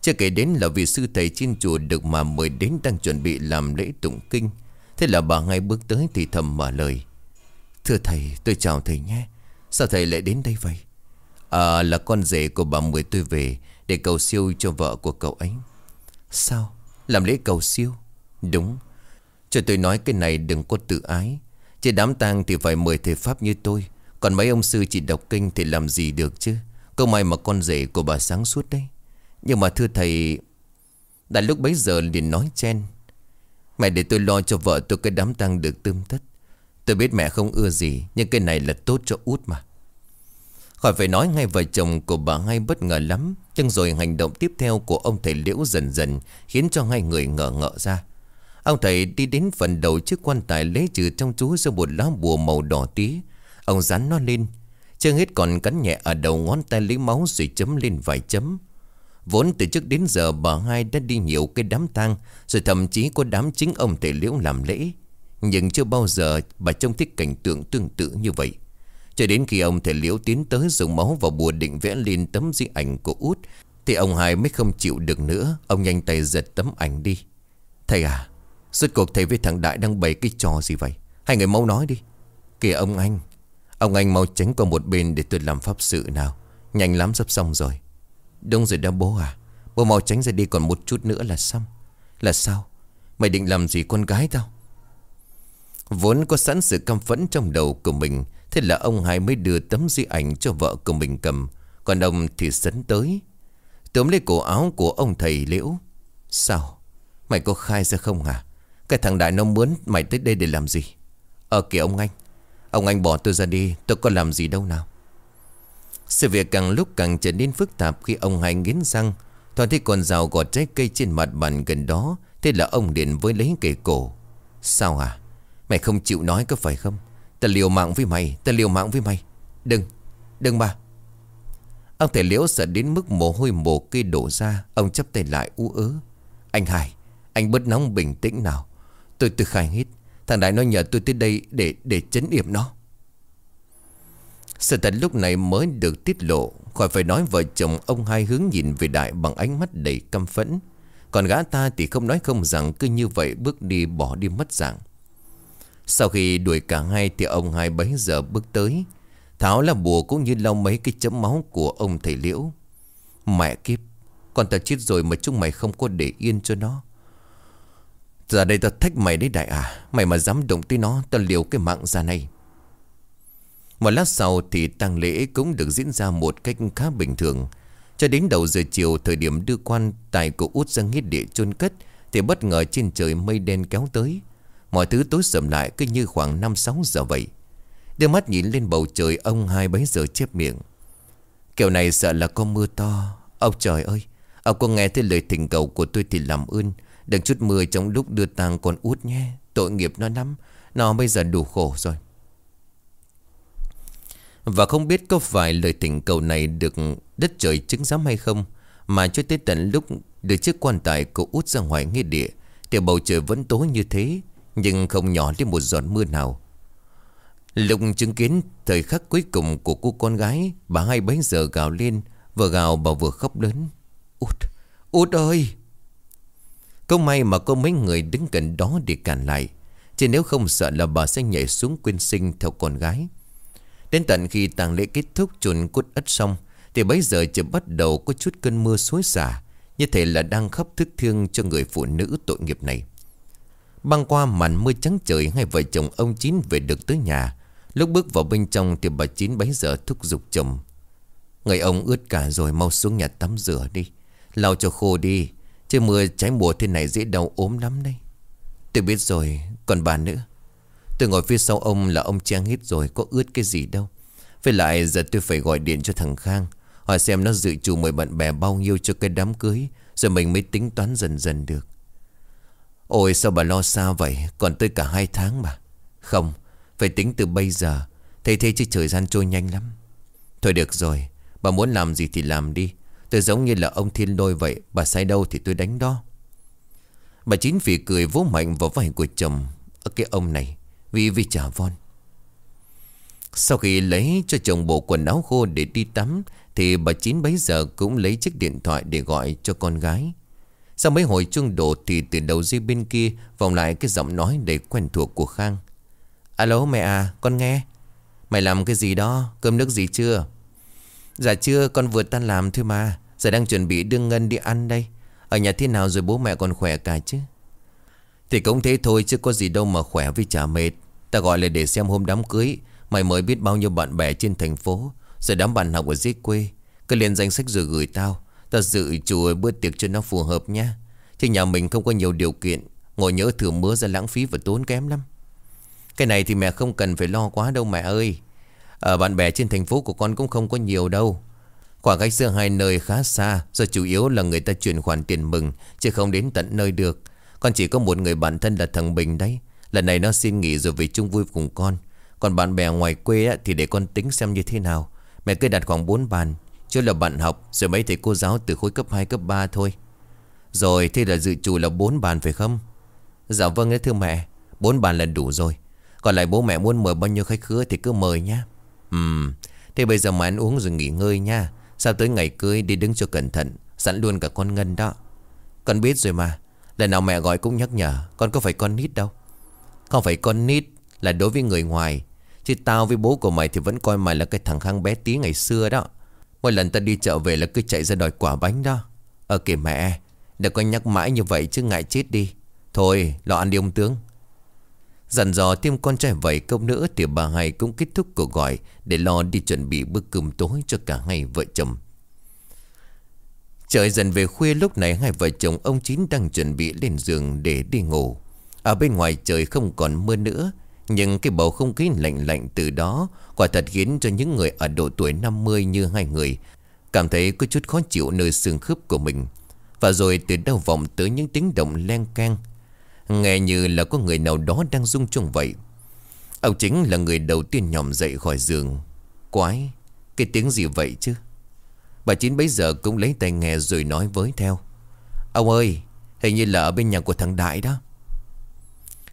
Chưa kể đến là vì sư thầy trên chùa Được mà mời đến đang chuẩn bị làm lễ tụng kinh. Thế là bà ngay bước tới thì thầm mở lời. Thưa thầy, tôi chào thầy nhé. Sao thầy lại đến đây vậy? À là con rể của bà mời tôi về Để cầu siêu cho vợ của cậu ấy. Sao? Làm lễ cầu siêu? Đúng. Cho tôi nói cái này đừng có tự ái. Trên đám tang thì phải mời thầy Pháp như tôi. Còn mấy ông sư chỉ đọc kinh thì làm gì được chứ? Câu may mà con rể của bà sáng suốt đấy. Nhưng mà thưa thầy, Đã lúc bấy giờ liền nói chen. Mẹ để tôi lo cho vợ tôi cái đám tang được tươm tất. Tôi biết mẹ không ưa gì, Nhưng cái này là tốt cho út mà. Khỏi phải nói ngay vợ chồng của bà hai bất ngờ lắm. Nhưng rồi hành động tiếp theo của ông thầy Liễu dần dần Khiến cho hai người ngờ ngợ ra. Ông thầy đi đến phần đầu chiếc quan tài lấy trừ trong chú ra một lá bùa màu đỏ tí. Ông dán nó lên. Chưa hết còn cắn nhẹ ở đầu ngón tay lấy máu rồi chấm lên vài chấm. Vốn từ trước đến giờ bà hai đã đi nhiều cái đám tang, Rồi thậm chí có đám chính ông thầy liễu làm lễ. Nhưng chưa bao giờ bà trông thích cảnh tượng tương tự như vậy. Cho đến khi ông thầy liễu tiến tới dùng máu và bùa định vẽ lên tấm di ảnh của út, Thì ông hai mới không chịu được nữa. Ông nhanh tay giật tấm ảnh đi. Thầy à Suốt cuộc thầy với thằng Đại đang bày cái trò gì vậy? Hai người mau nói đi. Kìa ông anh. Ông anh mau tránh qua một bên để tôi làm pháp sự nào. Nhanh lắm sắp xong rồi. Đúng rồi đã bố à. Bố mau tránh ra đi còn một chút nữa là xong. Là sao? Mày định làm gì con gái tao? Vốn có sẵn sự căm phẫn trong đầu của mình, Thế là ông hai mới đưa tấm di ảnh cho vợ của mình cầm. Còn ông thì sấn tới. Tóm lấy cổ áo của ông thầy liễu. Sao? Mày có khai ra không hả? Cái thằng đại nó muốn mày tới đây để làm gì? Ờ kìa ông anh Ông anh bỏ tôi ra đi, Tôi có làm gì đâu nào. Sự việc càng lúc càng trở nên phức tạp khi ông hai nghiến răng. Thoàn thấy con rào gọt trái cây trên mặt bàn gần đó, Thế là ông điện với lấy kề cổ. Sao à? Mày không chịu nói có phải không? Ta liều mạng với mày, Ta liều mạng với mày. Đừng Đừng mà. Ông thầy liễu sợ đến mức mồ hôi mồ cây đổ ra, Ông chấp tay lại u ớ. Anh Hải Anh bớt nóng bình tĩnh nào. Tôi tự khai hết. Thằng Đại nó nhờ tôi tới đây để để chấn yểm nó. Sự thật lúc này mới được tiết lộ, Khỏi phải nói vợ chồng ông hai hướng nhìn về đại bằng ánh mắt đầy căm phẫn. Còn gã ta thì không nói không rằng cứ như vậy bước đi bỏ đi mất dạng. Sau khi đuổi cả hai thì ông hai bấy giờ bước tới. Tháo là bùa cũng như lau mấy cái chấm máu của ông thầy liễu. Mẹ kiếp, Con ta chết rồi mà chúng mày không có để yên cho nó. Giờ đây ta thách mày đấy đại à Mày mà dám động tới nó Ta liều cái mạng ra này một lát sau thì tang lễ cũng được diễn ra một cách khá bình thường. Cho đến đầu giờ chiều thời điểm đưa quan tài của út ra nghĩa địa chôn cất thì bất ngờ trên trời mây đen kéo tới. Mọi thứ tối sầm lại cứ như khoảng 5-6 giờ vậy. Đưa mắt nhìn lên bầu trời ông hai bấy giờ chép miệng. Kiểu này sợ là có mưa to. Ông trời ơi, ông có nghe thấy lời thỉnh cầu của tôi thì làm ơn. Đừng chút mưa trong lúc đưa tang con út nhé. Tội nghiệp nó lắm. Nó bây giờ đủ khổ rồi. Và không biết có phải lời tình cầu này được đất trời chứng giám hay không Mà cho tới tận lúc được chiếc quan tài của út ra ngoài nghĩa địa Thì bầu trời vẫn tối như thế Nhưng không nhỏ lên một giọt mưa nào Lục chứng kiến thời khắc cuối cùng của cô con gái Bà hai bấy giờ gào lên Vừa gào bà vừa khóc lớn Út, Út ơi Câu may mà có mấy người đứng gần đó để cản lại. Chứ nếu không sợ là bà sẽ nhảy xuống quyên sinh theo con gái. Đến tận khi tàng lễ kết thúc chuồn cút ất xong, Thì bấy giờ chỉ bắt đầu có chút cơn mưa xối xả, Như thể là đang khóc thức thương cho người phụ nữ tội nghiệp này. Băng qua màn mưa trắng trời, Hai vợ chồng ông Chín về được tới nhà. Lúc bước vào bên trong thì bà Chín bấy giờ thúc giục chồng. Người ông ướt cả rồi mau xuống nhà tắm rửa đi. Lau cho khô đi. Chứ mưa trái mùa thế này dễ đau ốm lắm đây Tôi biết rồi, Còn bà nữa. Tôi ngồi phía sau ông là ông trang hít rồi, Có ướt cái gì đâu. Với lại giờ tôi phải gọi điện cho thằng Khang, Hỏi xem nó dự trù mời bạn bè bao nhiêu cho cái đám cưới, Rồi mình mới tính toán dần dần được. Ôi, sao bà lo xa vậy? Còn tới cả hai tháng mà. Không, Phải tính từ bây giờ. Thế thế chứ thời gian trôi nhanh lắm. Thôi được rồi, Bà muốn làm gì thì làm đi. Tôi giống như là ông thiên lôi vậy, Bà sai đâu thì tôi đánh đó. Bà chín phỉ cười vỗ mạnh vào vai của chồng Ở cái ông này Vì vì trả von. Sau khi lấy cho chồng bộ quần áo khô để đi tắm, Thì bà chín bấy giờ cũng lấy chiếc điện thoại để gọi cho con gái. Sau mấy hồi chuông đổ thì từ đầu dây bên kia Vòng lại cái giọng nói đầy quen thuộc của Khang. Alo mẹ à con nghe. Mày làm cái gì đó? Cơm nước gì chưa? Dạ chưa, con vừa tan làm thôi mà. Giờ đang chuẩn bị đưa Ngân đi ăn đây. Ở nhà thế nào rồi bố mẹ còn khỏe cả chứ? Thì cũng thế thôi, chứ có gì đâu mà khỏe vì chả mệt. Ta gọi là để xem hôm đám cưới, Mày mới biết bao nhiêu bạn bè trên thành phố. Rồi đám bạn học ở dưới quê, Cứ lên danh sách rồi gửi tao. Ta dự chủ bữa tiệc cho nó phù hợp nha Chứ nhà mình không có nhiều điều kiện, Ngồi nhớ thử mứa ra lãng phí và tốn kém lắm. Cái này thì mẹ không cần phải lo quá đâu mẹ ơi ở bạn bè trên thành phố của con cũng không có nhiều đâu. Khoảng cách giữa hai nơi khá xa Do chủ yếu là người ta chuyển khoản tiền mừng Chứ không đến tận nơi được. Con chỉ có một người bạn thân là thằng Bình đấy. Lần này nó xin nghỉ rồi về chung vui cùng con. Còn bạn bè ngoài quê á, thì để con tính xem như thế nào. Mẹ cứ đặt khoảng 4 bàn. Chứ là bạn học Rồi mấy thầy cô giáo từ khối cấp 2 cấp 3 thôi. Rồi thế là dự trù là 4 bàn phải không? Dạ vâng đấy thưa mẹ. 4 bàn là đủ rồi. Còn lại bố mẹ muốn mời bao nhiêu khách khứa thì cứ mời nhá. Ừm, Thế bây giờ mà ăn uống rồi nghỉ ngơi nha. Sao tới ngày cưới đi đứng cho cẩn thận, Sẵn luôn cả con Ngân đó. Con biết rồi mà, Lần nào mẹ gọi cũng nhắc nhở, Con có phải con nít đâu. Không phải con nít là đối với người ngoài, Chứ tao với bố của mày thì vẫn coi mày là cái thằng khang bé tí ngày xưa đó. Mỗi lần tao đi chợ về là cứ chạy ra đòi quả bánh đó. Ờ kìa mẹ, Đừng có nhắc mãi như vậy chứ ngại chết đi. Thôi, lo ăn đi ông tướng. Dặn dò thêm con trai vậy câu nữa Thì bà hai cũng kết thúc cuộc gọi Để lo đi chuẩn bị bữa cơm tối cho cả hai vợ chồng. Trời dần về khuya, lúc này Hai vợ chồng ông Chín đang chuẩn bị lên giường để đi ngủ. Ở bên ngoài trời không còn mưa nữa, Nhưng cái bầu không khí lạnh lạnh từ đó Quả thật khiến cho những người ở độ tuổi 50 như hai người Cảm thấy có chút khó chịu nơi xương khớp của mình. Và rồi từ đâu vọng tới những tiếng động len keng Nghe như là có người nào đó đang rung chuông vậy. Ông chính là người đầu tiên nhòm dậy khỏi giường. Quái, Cái tiếng gì vậy chứ? Bà Chín bấy giờ cũng lấy tay nghe rồi nói với theo. Ông ơi, Hình như là ở bên nhà của thằng Đại đó.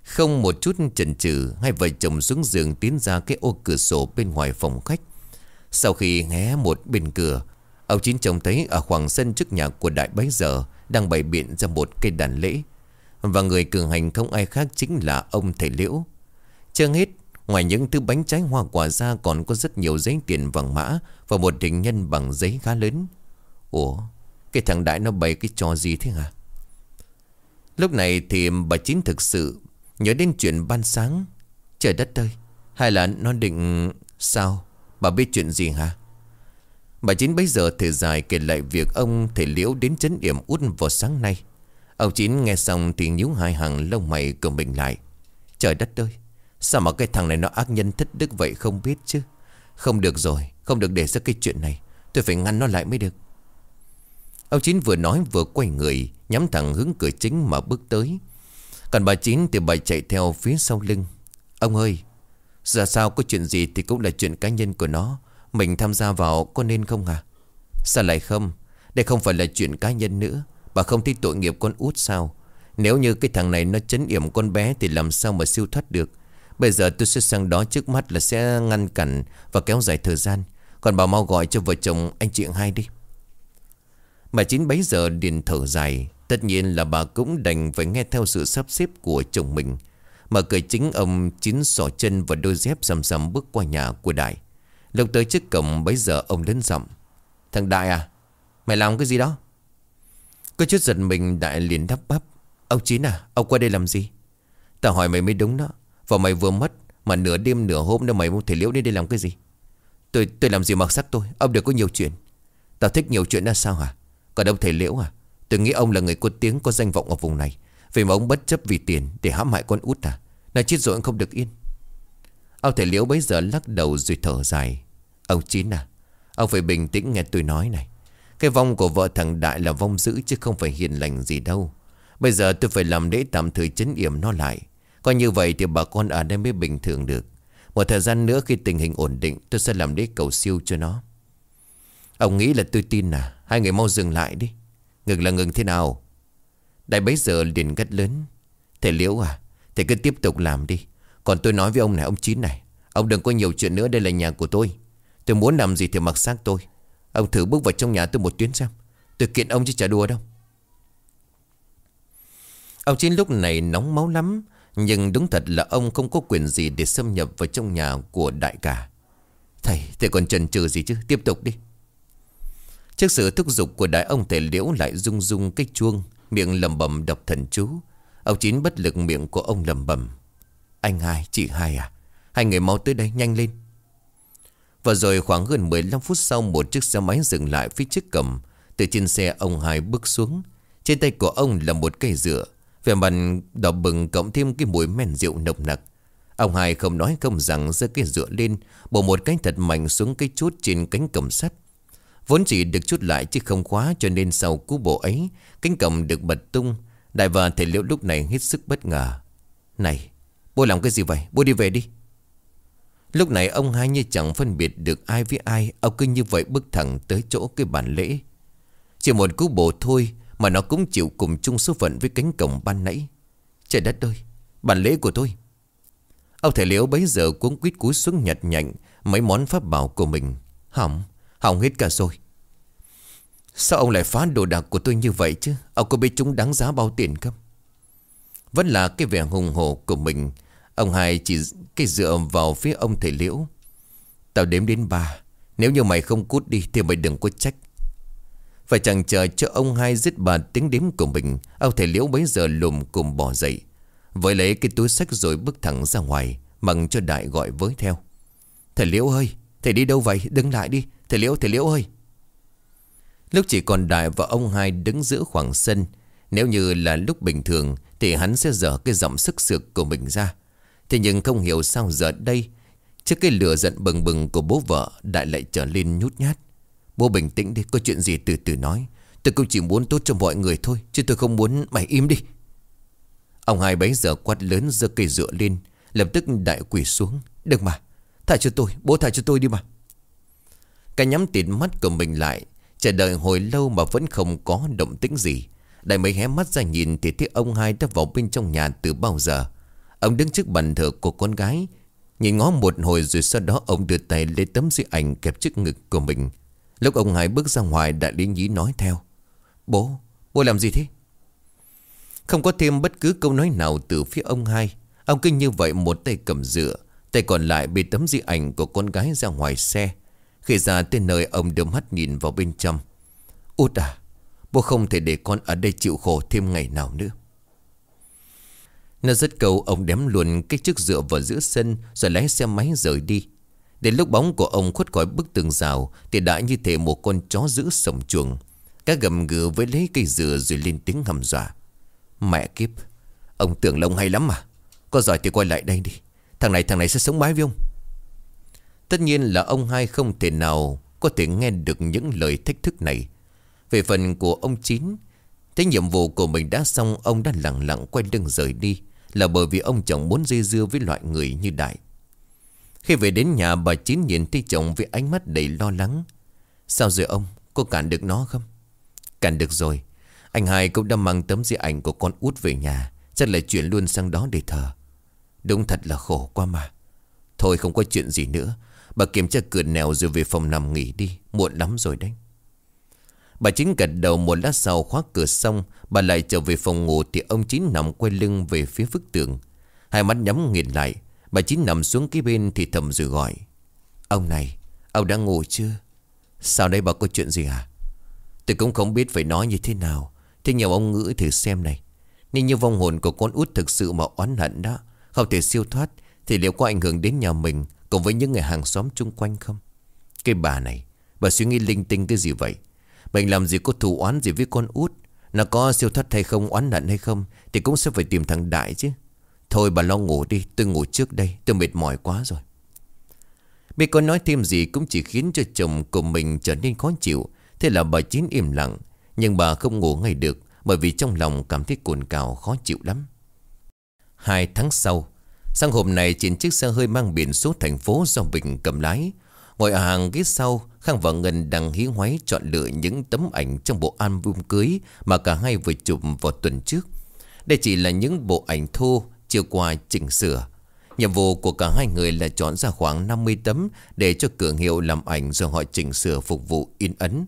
Không một chút chần chừ, Hai vợ chồng xuống giường tiến ra cái ô cửa sổ bên ngoài phòng khách. Sau khi hé một bên cửa, Ông Chín trông thấy ở khoảng sân trước nhà của Đại bấy giờ Đang bày biện ra một cây đàn lễ và người cường hành không ai khác chính là ông thầy Liễu. Chưa hết, Ngoài những thứ bánh trái hoa quả ra Còn có rất nhiều giấy tiền vàng mã Và một hình nhân bằng giấy khá lớn. Ủa, Cái thằng đại nó bày cái trò gì thế hả? Lúc này thì bà Chín thực sự Nhớ đến chuyện ban sáng. Trời đất ơi, Hay là nó định Sao? Bà biết chuyện gì hả? Bà Chín bấy giờ thở dài kể lại việc ông thầy Liễu đến chấn điểm út vào sáng nay. Ông Chín nghe xong thì nhíu hai hàng lông mày của mình lại. Trời đất ơi, Sao mà cái thằng này nó ác nhân thất đức vậy không biết chứ? Không được rồi, Không được để ra cái chuyện này. Tôi phải ngăn nó lại mới được. Ông Chín vừa nói vừa quay người, Nhắm thẳng hướng cửa chính mà bước tới. Còn bà Chín thì bà chạy theo phía sau lưng. Ông ơi Giờ sao có chuyện gì thì cũng là chuyện cá nhân của nó. Mình tham gia vào có nên không à Sao lại không? Đây không phải là chuyện cá nhân nữa. Bà không thấy tội nghiệp con út sao? Nếu như cái thằng này nó chấn yểm con bé Thì làm sao mà siêu thoát được? Bây giờ tôi sẽ sang đó trước mắt là sẽ ngăn cản Và kéo dài thời gian. Còn bà mau gọi cho vợ chồng anh chị hai đi. Bà Chín bấy giờ điền thở dài. Tất nhiên là bà cũng đành phải nghe theo sự sắp xếp của chồng mình. Mà cười chính ông Chín sỏ chân và đôi dép sầm sầm bước qua nhà của Đại. Lúc tới trước cổng bấy giờ ông lớn giọng, Thằng Đại à Mày làm cái gì đó? Có chút giật mình Đại liền đắp bắp. Ông Chín à Ông qua đây làm gì? Tao hỏi mày mới đúng đó. Và mày vừa mất, Mà nửa đêm nửa hôm nữa mày muốn thể liễu đến đây làm cái gì? Tôi tôi làm gì mặc sắc tôi? Ông đều có nhiều chuyện. Tao thích nhiều chuyện là sao hả? Còn ông thể liễu à? Tôi nghĩ ông là người có tiếng, có danh vọng ở vùng này. Vì mà ông bất chấp vì tiền Để hãm hại con út à? Nói chết rồi ông không được yên. Ông thể liễu bấy giờ lắc đầu rồi thở dài. Ông Chín à Ông phải bình tĩnh nghe tôi nói này. Cái vong của vợ thằng Đại là vong dữ Chứ không phải hiền lành gì đâu. Bây giờ tôi phải làm lễ tạm thời chấn yểm nó lại. Coi như vậy thì bà con ở đây mới bình thường được. Một thời gian nữa khi tình hình ổn định, Tôi sẽ làm lễ cầu siêu cho nó. Ông nghĩ là tôi tin à? Hai người mau dừng lại đi. Ngừng là ngừng thế nào? Đại bấy giờ liền gắt lớn. Thầy Liễu à Thầy cứ tiếp tục làm đi. Còn tôi nói với ông này, ông Chín này, Ông đừng có nhiều chuyện nữa, đây là nhà của tôi. Tôi muốn làm gì thì mặc xác tôi. Ông thử bước vào trong nhà tôi một tuyến xem. Tôi kiện ông chứ chả đùa đâu. Ông Chín lúc này nóng máu lắm Nhưng đúng thật là ông không có quyền gì Để xâm nhập vào trong nhà của đại ca. Thầy, thầy còn chần chừ gì chứ? Tiếp tục đi. Trước sự thúc giục của đại ông thầy liễu lại rung rung cái chuông Miệng lầm bầm đọc thần chú. Ông Chín bất lực miệng của ông lầm bầm. Anh hai, chị hai à? Hai người mau tới đây nhanh lên. Và rồi khoảng gần 15 phút sau, Một chiếc xe máy dừng lại phía trước cầm Từ trên xe, ông hai bước xuống. Trên tay của ông là một cây dựa. Về mặt đỏ bừng cộng thêm cái mùi men rượu nồng nặc. Ông hai không nói không rằng giơ cái dựa lên, Bổ một cái thật mạnh xuống cái chốt trên cánh cầm sắt. Vốn chỉ được chút lại chứ không khóa, cho nên sau cú bộ ấy, Cánh cầm được bật tung. Đại và thể liệu lúc này hết sức bất ngờ. Này, bố làm cái gì vậy? Bố đi về đi. Lúc này ông hai như chẳng phân biệt được ai với ai, Ông cứ như vậy bước thẳng tới chỗ cái bàn lễ. Chỉ một cú bổ thôi Mà nó cũng chịu cùng chung số phận với cánh cổng ban nãy. Trời đất ơi, Bàn lễ của tôi. Ông thầy liễu bấy giờ cuống quýt cúi xuống nhặt nhạnh Mấy món pháp bảo của mình. Hỏng Hỏng hết cả rồi. Sao ông lại phá đồ đạc của tôi như vậy chứ? Ông có biết chúng đáng giá bao tiền không? Vẫn là cái vẻ hùng hổ của mình. Ông hai chỉ cái dựa vào phía ông thầy liễu. Tao đếm đến ba. Nếu như mày không cút đi Thì mày đừng có trách. Và chẳng chờ cho ông hai dứt bà tiếng đếm của mình, Ông thầy liễu bấy giờ lùm cùng bỏ dậy. Với lấy cái túi sách rồi bước thẳng ra ngoài Mặng cho đại gọi với theo. Thầy liễu ơi, Thầy đi đâu vậy? Đứng lại đi. Thầy liễu thầy liễu ơi. Lúc chỉ còn đại và ông hai đứng giữa khoảng sân, Nếu như là lúc bình thường Thì hắn sẽ dở cái giọng sức sược của mình ra. Thế nhưng không hiểu sao giờ đây, Trước cái lửa giận bừng bừng của bố vợ Đại lại trở lên nhút nhát. Bố bình tĩnh đi, Có chuyện gì từ từ nói. Tôi cũng chỉ muốn tốt cho mọi người thôi, Chứ tôi không muốn mày im đi. Ông hai bấy giờ quát lớn giơ cây dựa lên, Lập tức đại quỷ xuống. Đừng mà Thả cho tôi, Bố thả cho tôi đi mà. Cả nhắm tịt mắt của mình lại, Chờ đợi hồi lâu mà vẫn không có động tĩnh gì. Đại mới hé mắt ra nhìn Thì thấy ông hai đã vào bên trong nhà từ bao giờ. Ông đứng trước bàn thờ của con gái Nhìn ngó một hồi rồi sau đó ông đưa tay lấy tấm di ảnh kẹp trước ngực của mình. Lúc ông hai bước ra ngoài đại lý nhí nói theo Bố, bố làm gì thế? Không có thêm bất cứ câu nói nào từ phía ông hai. Ông kinh như vậy một tay cầm dựa Tay còn lại bị tấm di ảnh của con gái ra ngoài xe. Khi ra tới nơi ông đưa mắt nhìn vào bên trong. Út à Bố không thể để con ở đây chịu khổ thêm ngày nào nữa. Nó rất cầu ông đếm luôn cái chiếc dựa vào giữa sân Rồi lái xe máy rời đi. Đến lúc bóng của ông khuất khỏi bức tường rào Thì đã như thể một con chó giữ sổng chuồng. Cá gầm gừ với lấy cây dừa rồi lên tiếng hầm dọa. Mẹ kiếp Ông tưởng lông hay lắm mà. Có giỏi thì quay lại đây đi. Thằng này thằng này sẽ sống mái với ông. Tất nhiên là ông hai không thể nào có thể nghe được những lời thách thức này. Về phần của ông Chín, thấy nhiệm vụ của mình đã xong ông đã lặng lặng quay lưng rời đi là bởi vì ông chồng muốn dây dưa với loại người như Đại. Khi về đến nhà bà Chín nhìn thấy chồng với ánh mắt đầy lo lắng. Sao rồi ông, có cản được nó không? Cản được rồi. Anh hai cũng đã mang tấm di ảnh của con út về nhà. Chắc là chuyển luôn sang đó để thờ. Đúng thật là khổ quá mà. Thôi không có chuyện gì nữa. Bà kiểm tra cửa nèo rồi về phòng nằm nghỉ đi Muộn lắm rồi đấy Bà Chín gật đầu một lát sau khóa cửa xong, Bà lại trở về phòng ngủ Thì ông Chín nằm quay lưng về phía bức tường. Hai mắt nhắm nghiền lại, Bà Chín nằm xuống cái bên thì thầm rồi gọi. Ông này, Ông đang ngủ chưa? Sao đây bà có chuyện gì à? Tôi cũng không biết phải nói như thế nào, Thế nhiều ông ngữ thử xem này. Nếu như vong hồn của con út thực sự mà oán hận đó, Không thể siêu thoát, Thì liệu có ảnh hưởng đến nhà mình Cùng với những người hàng xóm chung quanh không? Cái bà này, Bà suy nghĩ linh tinh cái gì vậy? Mình làm gì có thù oán gì với con út? Nó có siêu thoát hay không, oán hận hay không, Thì cũng sẽ phải tìm thằng Đại chứ. Thôi bà lo ngủ đi, Tôi ngủ trước đây, Tôi mệt mỏi quá rồi. Bị có nói thêm gì cũng chỉ khiến cho chồng của mình trở nên khó chịu. Thế là bà Chín im lặng, Nhưng bà không ngủ ngay được, Bởi vì trong lòng cảm thấy cuồn cào, khó chịu lắm. Hai tháng sau Sang hôm nay trên chiếc xe hơi mang biển số thành phố do Bình cầm lái, Ngồi ở hàng ghế sau Khang và Ngân đang hí hoáy chọn lựa những tấm ảnh trong bộ album cưới Mà cả hai vừa chụp vào tuần trước. Đây chỉ là những bộ ảnh thô, chưa qua chỉnh sửa. Nhiệm vụ của cả hai người là chọn ra khoảng 50 tấm Để cho cửa hiệu làm ảnh rồi họ chỉnh sửa phục vụ in ấn.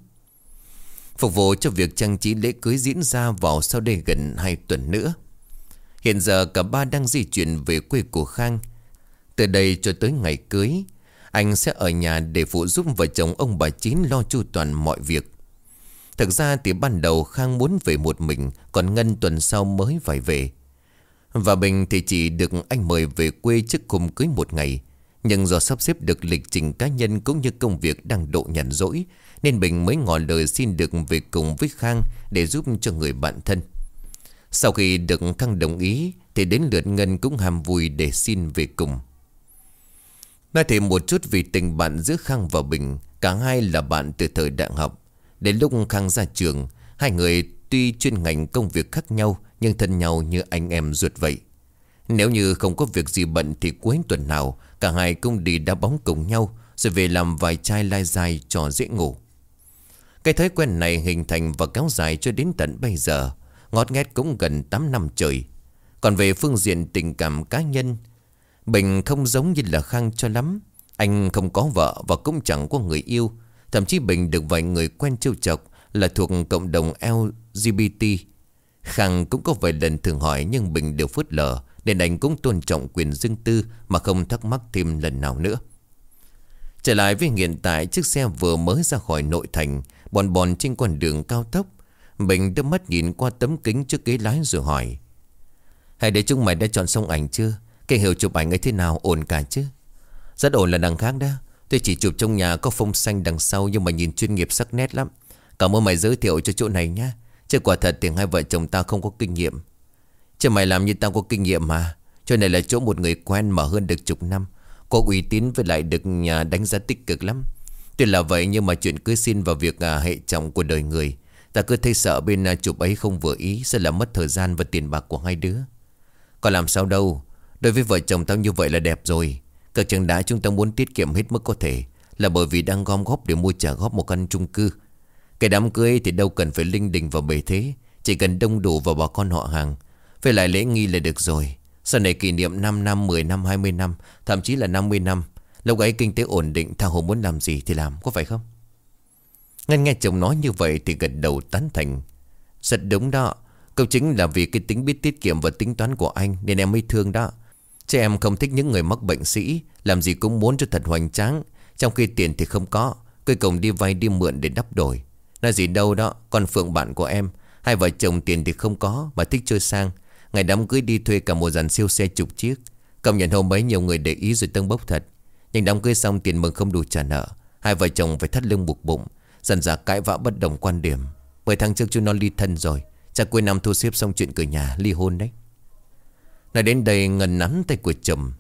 Phục vụ cho việc trang trí lễ cưới diễn ra vào sau đây gần 2 tuần nữa. Hiện giờ cả ba đang di chuyển về quê của Khang. Từ đây cho tới ngày cưới anh sẽ ở nhà để phụ giúp vợ chồng ông bà Chín lo chu toàn mọi việc. Thực ra thì ban đầu Khang muốn về một mình, Còn Ngân tuần sau mới phải về. Và Bình thì chỉ được anh mời về quê trước cùng cưới một ngày. Nhưng do sắp xếp được lịch trình cá nhân cũng như công việc đang độ nhàn rỗi, Nên Bình mới ngỏ lời xin được về cùng với Khang để giúp cho người bạn thân. Sau khi được Khang đồng ý, Thì đến lượt Ngân cũng hàm vui để xin về cùng. Nói thêm một chút vì tình bạn giữa Khang và Bình, Cả hai là bạn từ thời đại học. Đến lúc Khang ra trường, Hai người tuy chuyên ngành công việc khác nhau, Nhưng thân nhau như anh em ruột vậy. Nếu như không có việc gì bận Thì cuối tuần nào, Cả hai cũng đi đá bóng cùng nhau, Rồi về làm vài chai lai dài cho dễ ngủ. Cái thói quen này hình thành và kéo dài cho đến tận bây giờ ngọt nghét cũng gần 8 năm trời. Còn về phương diện tình cảm cá nhân Bình không giống như là Khang cho lắm. Anh không có vợ và cũng chẳng có người yêu. Thậm chí Bình được vài người quen trêu chọc Là thuộc cộng đồng LGBT Khang cũng có vài lần thường hỏi Nhưng Bình đều phớt lờ, Nên anh cũng tôn trọng quyền riêng tư Mà không thắc mắc thêm lần nào nữa. Trở lại với hiện tại, Chiếc xe vừa mới ra khỏi nội thành Bòn bòn trên con đường cao tốc. Bình đưa mắt nhìn qua tấm kính trước ghế lái rồi hỏi "Hãy để chúng mày đã chọn xong ảnh chưa? Cái hiệu chụp ảnh ấy thế nào ổn cả chứ? Rất ổn là đằng khác đó Tôi chỉ chụp trong nhà có phông xanh đằng sau Nhưng mà nhìn chuyên nghiệp sắc nét lắm. Cảm ơn mày giới thiệu cho chỗ này nhá. Chứ quả thật thì hai vợ chồng ta không có kinh nghiệm. Chứ mày làm như tao có kinh nghiệm mà. Chỗ này là chỗ một người quen mở hơn được chục năm Có uy tín với lại được nhà đánh giá tích cực lắm. Tuy là vậy nhưng mà chuyện cưới xin vào việc à, hệ trọng của đời người Ta cứ thấy sợ bên à, chụp ấy không vừa ý Sẽ làm mất thời gian và tiền bạc của hai đứa. Còn làm sao đâu. Đối với vợ chồng tao như vậy là đẹp rồi. Cực chẳng đã chúng ta muốn tiết kiệm hết mức có thể Là bởi vì đang gom góp để mua trả góp một căn chung cư? Cái đám cưới thì đâu cần phải linh đình và bề thế Chỉ cần đông đủ vào bà con họ hàng. Về lại lễ nghi là được rồi. Sau này kỷ niệm 5 năm, 10 năm, 20 năm Thậm chí là 50 năm Lúc ấy kinh tế ổn định Thao Hồ muốn làm gì thì làm Có phải không? Ngân nghe chồng nói như vậy thì gật đầu tán thành. Rất đúng đó. Câu chính là vì cái tính biết tiết kiệm và tính toán của anh Nên em mới thương đó. Chứ em không thích những người mắc bệnh sĩ, Làm gì cũng muốn cho thật hoành tráng. Trong khi tiền thì không có, Cuối cùng đi vay đi mượn để đắp đổi Là gì đâu đó Còn Phượng bạn của em, Hai vợ chồng tiền thì không có Mà thích chơi sang. Ngày đám cưới đi thuê cả một dàn siêu xe chục chiếc. Công nhận hôm mấy nhiều người để ý rồi tân bốc thật. Nhưng đám cưới xong tiền mừng không đủ trả nợ. Hai vợ chồng phải thắt lưng buộc bụng, Dần dà cãi vã bất đồng quan điểm. Mười tháng trước chú nó ly thân rồi. Chắc cuối năm thu xếp xong chuyện cửa nhà, ly hôn đấy. Nói đến đây ngần nắm tay của chồng.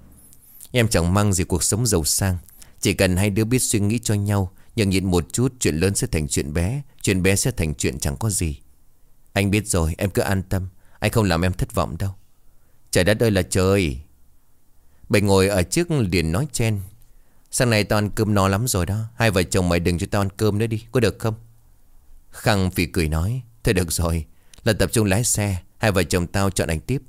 Em chẳng mang gì cuộc sống giàu sang. Chỉ cần hai đứa biết suy nghĩ cho nhau nhận nhịn một chút, Chuyện lớn sẽ thành chuyện bé Chuyện bé sẽ thành chuyện chẳng có gì. Anh biết rồi, em cứ an tâm. Anh không làm em thất vọng đâu. Trời đất ơi là trời! Bày ngồi ở trước liền nói chen. Sáng nay tao ăn cơm no lắm rồi đó. Hai vợ chồng mày đừng cho tao ăn cơm nữa đi, Có được không? Khang phì cười nói. Thôi được rồi, Là tập trung lái xe. Hai vợ chồng tao chọn anh tiếp.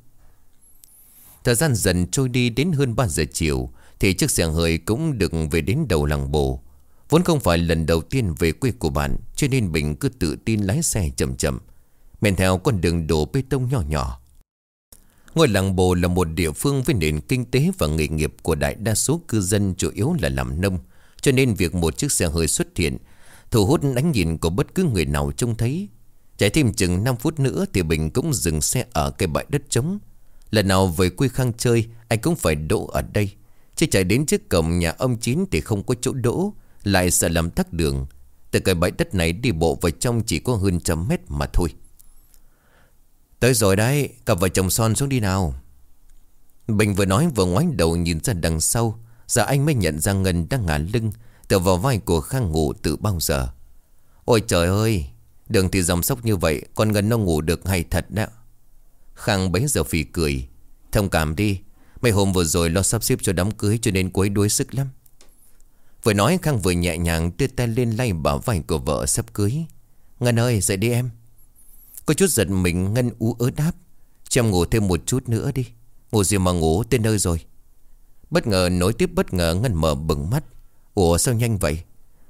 Thời gian dần trôi đi đến hơn 3 giờ chiều Thì chiếc xe hơi cũng được về đến đầu làng bồ Vốn không phải lần đầu tiên về quê của bạn Cho nên Bình cứ tự tin lái xe chậm chậm Men theo con đường đổ bê tông nhỏ nhỏ Ngôi làng Bồ là một địa phương với nền kinh tế và nghề nghiệp của đại đa số cư dân chủ yếu là làm nông. Cho nên việc một chiếc xe hơi xuất hiện, thu hút ánh nhìn của bất cứ người nào trông thấy. Chạy thêm chừng 5 phút nữa thì Bình cũng dừng xe ở cây bãi đất trống. Lần nào về quê khang chơi, anh cũng phải đỗ ở đây. Chứ chạy đến trước cổng nhà ông Chín thì không có chỗ đỗ, lại sợ làm tắc đường. Từ cái bãi đất này đi bộ vào trong chỉ có hơn trăm mét mà thôi. Tới rồi đấy Cặp vợ chồng son xuống đi nào Bình vừa nói vừa ngoái đầu nhìn ra đằng sau Giờ anh mới nhận ra Ngân đang ngả lưng Tựa vào vai của Khang ngủ từ bao giờ Ôi trời ơi Đường thì dòng sốc như vậy Con Ngân nó ngủ được hay thật đó Khang bấy giờ phì cười. Thông cảm đi, Mấy hôm vừa rồi lo sắp xếp cho đám cưới Cho nên cuối đuối sức lắm. Vừa nói Khang vừa nhẹ nhàng đưa tay lên lay bảo vai của vợ sắp cưới. Ngân ơi, dậy đi em. Có chút giật mình, Ngân ú ớ đáp. Cho em ngủ thêm một chút nữa đi. Ngủ gì mà ngủ tới nơi rồi. Bất ngờ, nối tiếp bất ngờ, Ngân mở bừng mắt. Ủa, sao nhanh vậy?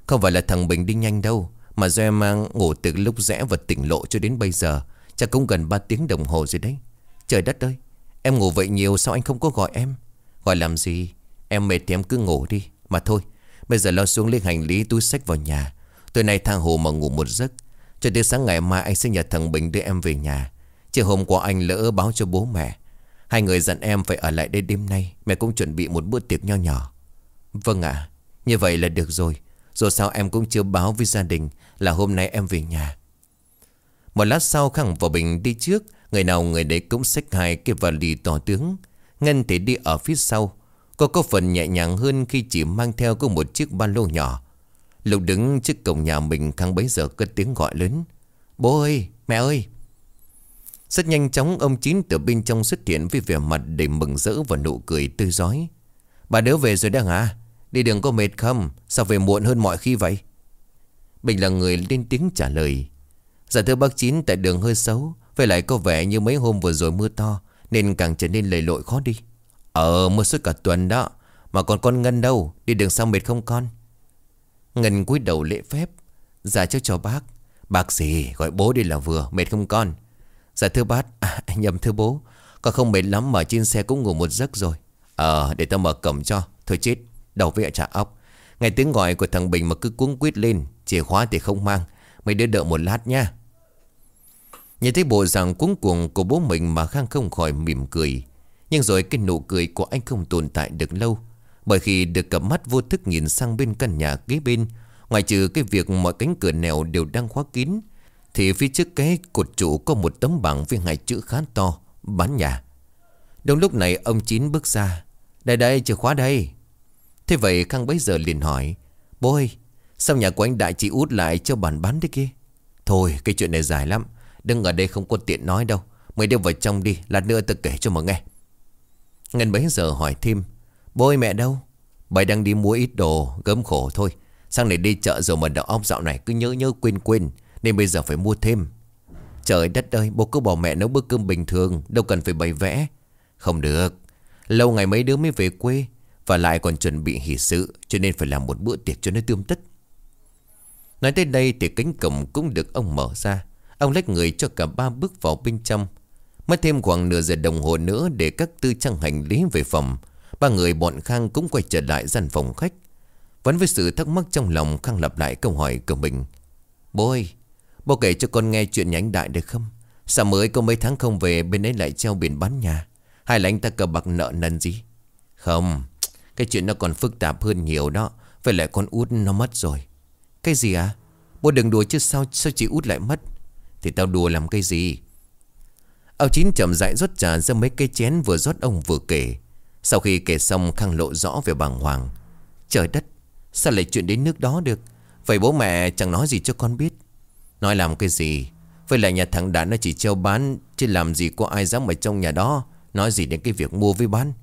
Không phải là thằng Bình đi nhanh đâu, Mà do em mang ngủ từ lúc rẽ và tỉnh lộ cho đến bây giờ. Chắc cũng gần 3 tiếng đồng hồ rồi đấy. Trời đất ơi, Em ngủ vậy nhiều sao anh không có gọi em? Gọi làm gì? Em mệt thì em cứ ngủ đi. Mà thôi, Bây giờ lo xuống lấy hành lý, túi sách vào nhà. Tối nay thang hồ mà ngủ một giấc. Cho đến sáng ngày mai anh sẽ nhờ thằng Bình đưa em về nhà. Chiều hôm qua anh lỡ báo cho bố mẹ. Hai người dặn em phải ở lại đây đêm nay. Mẹ cũng chuẩn bị một bữa tiệc nho nhỏ. Vâng ạ, Như vậy là được rồi. Rồi sao em cũng chưa báo với gia đình Là hôm nay em về nhà. Một lát sau Khang và Bình đi trước, Người nào người đấy cũng xách hai cái vali to tướng. Ngân thì đi ở phía sau. Cô có phần nhẹ nhàng hơn khi chỉ mang theo có một chiếc ba lô nhỏ. Lúc đứng trước cổng nhà mình, Khang bấy giờ cất tiếng gọi lớn. Bố ơi, mẹ ơi. Rất nhanh chóng, ông Chín từ bên trong xuất hiện Với vẻ mặt đầy mừng rỡ và nụ cười tươi giói Bà đỡ về rồi đang à Đi đường có mệt không? Sao về muộn hơn mọi khi vậy? Bình là người lên tiếng trả lời. Dạ thưa bác Chín tại đường hơi xấu Với lại có vẻ như mấy hôm vừa rồi mưa to Nên càng trở nên lầy lội khó đi. Ờ mưa suốt cả tuần đó Mà còn con Ngân đâu Đi đường sao mệt không con? Ngân cúi đầu lễ phép Dạ cho cho bác. Bác gì gọi bố đi là vừa Mệt không con? Dạ thưa bác à, Nhầm thưa bố Con không mệt lắm mà trên xe cũng ngủ một giấc rồi. Ờ để tao mở cổng cho Thôi chết Đầu với trả ốc Nghe tiếng gọi của thằng Bình mà cứ cuống quýt lên Chìa khóa thì không mang Mấy đứa đợi một lát nha Nhìn thấy bộ dạng cuống cuồng của bố mình mà Khang không khỏi mỉm cười. Nhưng rồi cái nụ cười của anh không tồn tại được lâu. Bởi khi được cặp mắt vô thức nhìn sang bên căn nhà kế bên Ngoài trừ cái việc mọi cánh cửa nẻo đều đang khóa kín, Thì phía trước cái cột trụ có một tấm bảng với hai chữ khá to, Bán nhà. Đúng lúc này, ông Chín bước ra. Đây đây, chìa khóa đây. Thế vậy Khang bấy giờ liền hỏi, Bố ơi, Sao nhà của anh đại chị út lại cho bàn bán thế kia? Thôi, cái chuyện này dài lắm. Đừng ở đây không có tiện nói đâu. Mày đưa vào trong đi, Lát nữa tôi kể cho mà nghe. Ngân bấy giờ hỏi thêm, Bố ơi, mẹ đâu? Bà đang đi mua ít đồ gấm khổ thôi. Sang này đi chợ rồi mà đầu óc dạo này cứ nhớ nhớ quên quên, Nên bây giờ phải mua thêm. Trời đất ơi, bố cứ bỏ mẹ nấu bữa cơm bình thường, Đâu cần phải bày vẽ. Không được, Lâu ngày mấy đứa mới về quê, Và lại còn chuẩn bị hỷ sự, Cho nên phải làm một bữa tiệc cho nó tươm tất. Nói tới đây thì cánh cổng cũng được ông mở ra. Ông lách người cho cả ba bước vào bên trong. Mất thêm khoảng nửa giờ đồng hồ nữa Để các tư trang hành lý về phòng. Ba người bọn Khang cũng quay trở lại gian phòng khách. Vẫn với sự thắc mắc trong lòng, Khang lặp lại câu hỏi của mình. Bố ơi Bố kể cho con nghe chuyện nhánh đại được không? Sao mới có mấy tháng không về, Bên ấy lại treo biển bán nhà? Hay là anh ta cờ bạc nợ nần gì? Không, Cái chuyện nó còn phức tạp hơn nhiều đó. Vậy lại con út nó mất rồi. Cái gì à? Bố đừng đùa chứ sao sao chị út lại mất? Thì tao đùa làm cái gì? Áo chín chậm rãi rót trà ra mấy cây chén vừa rót ông vừa kể. Sau khi kể xong, Khang lộ rõ về bàng hoàng. Trời đất, Sao lại chuyện đến nước đó được? Vậy bố mẹ chẳng nói gì cho con biết. Nói làm cái gì? Vậy là nhà thằng đã nó chỉ treo bán, Chứ làm gì có ai dám ở trong nhà đó Nói gì đến cái việc mua với bán.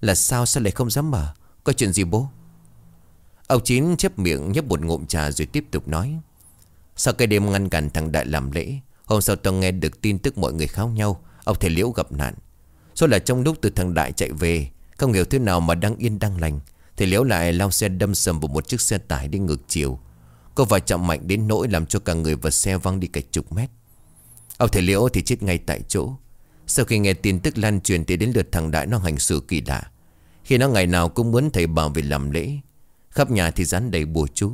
Là sao sao lại không dám mở Có chuyện gì bố? Ông Chín chép miệng nhấp một ngụm trà rồi tiếp tục nói. Sau cái đêm ngăn cản thằng Đại làm lễ, Hôm sau tôi nghe được tin tức mọi người kháo nhau, Ông thầy Liễu gặp nạn. Số là trong lúc từ thằng Đại chạy về, Không hiểu thế nào mà đang yên đang lành Thì liễu lại lao xe đâm sầm vào một chiếc xe tải đi ngược chiều. Có vài chạm mạnh đến nỗi làm cho cả người và xe văng đi cả chục mét. Ông thầy liễu thì chết ngay tại chỗ. Sau khi nghe tin tức lan truyền thì đến lượt thằng Đại nó hành xử kỳ lạ. Khi nó ngày nào cũng muốn thầy bảo về làm lễ. Khắp nhà thì dán đầy bùa chú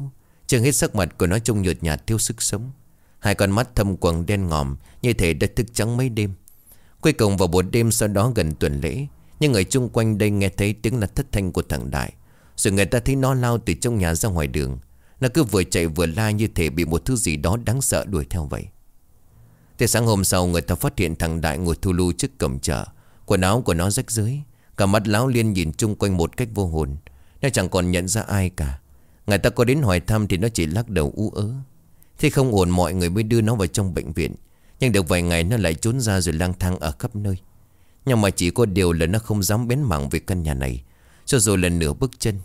chừng hết sắc mặt của nó trông nhợt nhạt thiếu sức sống. Hai con mắt thâm quầng đen ngòm, Như thể đã thức trắng mấy đêm. Cuối cùng vào buổi đêm sau đó gần tuần lễ Nhưng người chung quanh đây nghe thấy tiếng là thất thanh của thằng Đại. Rồi người ta thấy nó lao từ trong nhà ra ngoài đường. Nó cứ vừa chạy vừa la như thể bị một thứ gì đó đáng sợ đuổi theo vậy. Thế sáng hôm sau người ta phát hiện thằng Đại ngồi thu lưu trước cổng chợ. Quần áo của nó rách rưới, Cả mắt láo liên nhìn chung quanh một cách vô hồn. Nó chẳng còn nhận ra ai cả. Người ta có đến hỏi thăm thì nó chỉ lắc đầu u ớ. Thế không ổn, mọi người mới đưa nó vào trong bệnh viện. Nhưng được vài ngày nó lại trốn ra rồi lang thang ở khắp nơi. Nhưng mà chỉ có điều là nó không dám bén mảng về căn nhà này. Cho rồi lần nửa bước chân.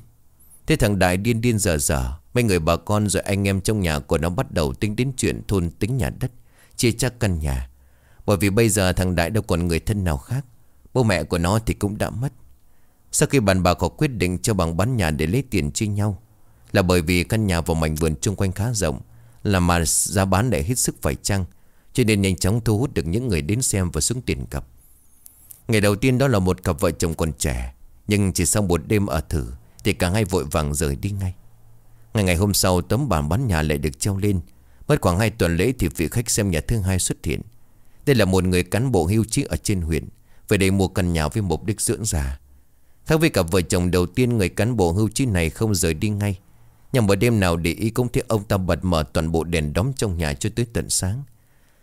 Thế thằng Đại điên điên dở dở, Mấy người bà con rồi anh em trong nhà của nó bắt đầu tính đến chuyện thôn tính nhà đất, Chia chắc căn nhà. Bởi vì bây giờ thằng Đại đâu còn người thân nào khác. Bố mẹ của nó thì cũng đã mất. Sau khi bàn bạc, họ quyết định cho bằng bán nhà để lấy tiền chia nhau. Là bởi vì căn nhà và mảnh vườn chung quanh khá rộng, Là mà giá bán lại hết sức phải chăng, Cho nên nhanh chóng thu hút được những người đến xem và xuống tiền cặp. Ngày đầu tiên đó là một cặp vợ chồng còn trẻ, Nhưng chỉ sau một đêm ở thử Thì cả hai vội vàng rời đi ngay. Ngày ngày hôm sau, tấm bản bán nhà lại được treo lên. Mất khoảng 2 tuần lễ thì vị khách xem nhà thứ hai xuất hiện. Đây là một người cán bộ hưu trí ở trên huyện, Về đây mua căn nhà với mục đích dưỡng già. Khác với cặp vợ chồng đầu tiên, Người cán bộ hưu trí này không rời đi ngay. Nhưng mà đêm nào để ý cũng thấy ông ta bật mở toàn bộ đèn đóm trong nhà cho tới tận sáng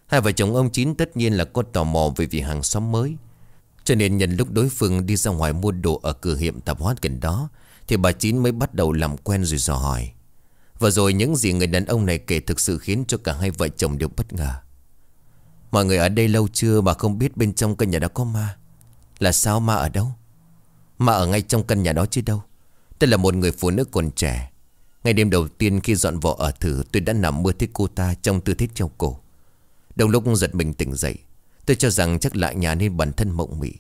Hai vợ chồng ông Chín tất nhiên là có tò mò về vị hàng xóm mới Cho nên nhân lúc đối phương đi ra ngoài mua đồ ở cửa hiệu tạp hóa gần đó, Thì bà Chín mới bắt đầu làm quen rồi dò hỏi Vừa rồi những gì người đàn ông này kể thực sự khiến cho cả hai vợ chồng đều bất ngờ. Mọi người ở đây lâu chưa mà không biết bên trong căn nhà đó có ma. Là sao ma ở đâu? Ma ở ngay trong căn nhà đó chứ đâu. Đây là một người phụ nữ còn trẻ. Ngày đêm đầu tiên khi dọn vỏ ở thử, tôi đã nằm mơ thấy cô ta trong tư thế treo cổ. Đồng lúc giật mình tỉnh dậy. Tôi cho rằng chắc lại nhà nên bản thân mộng mị.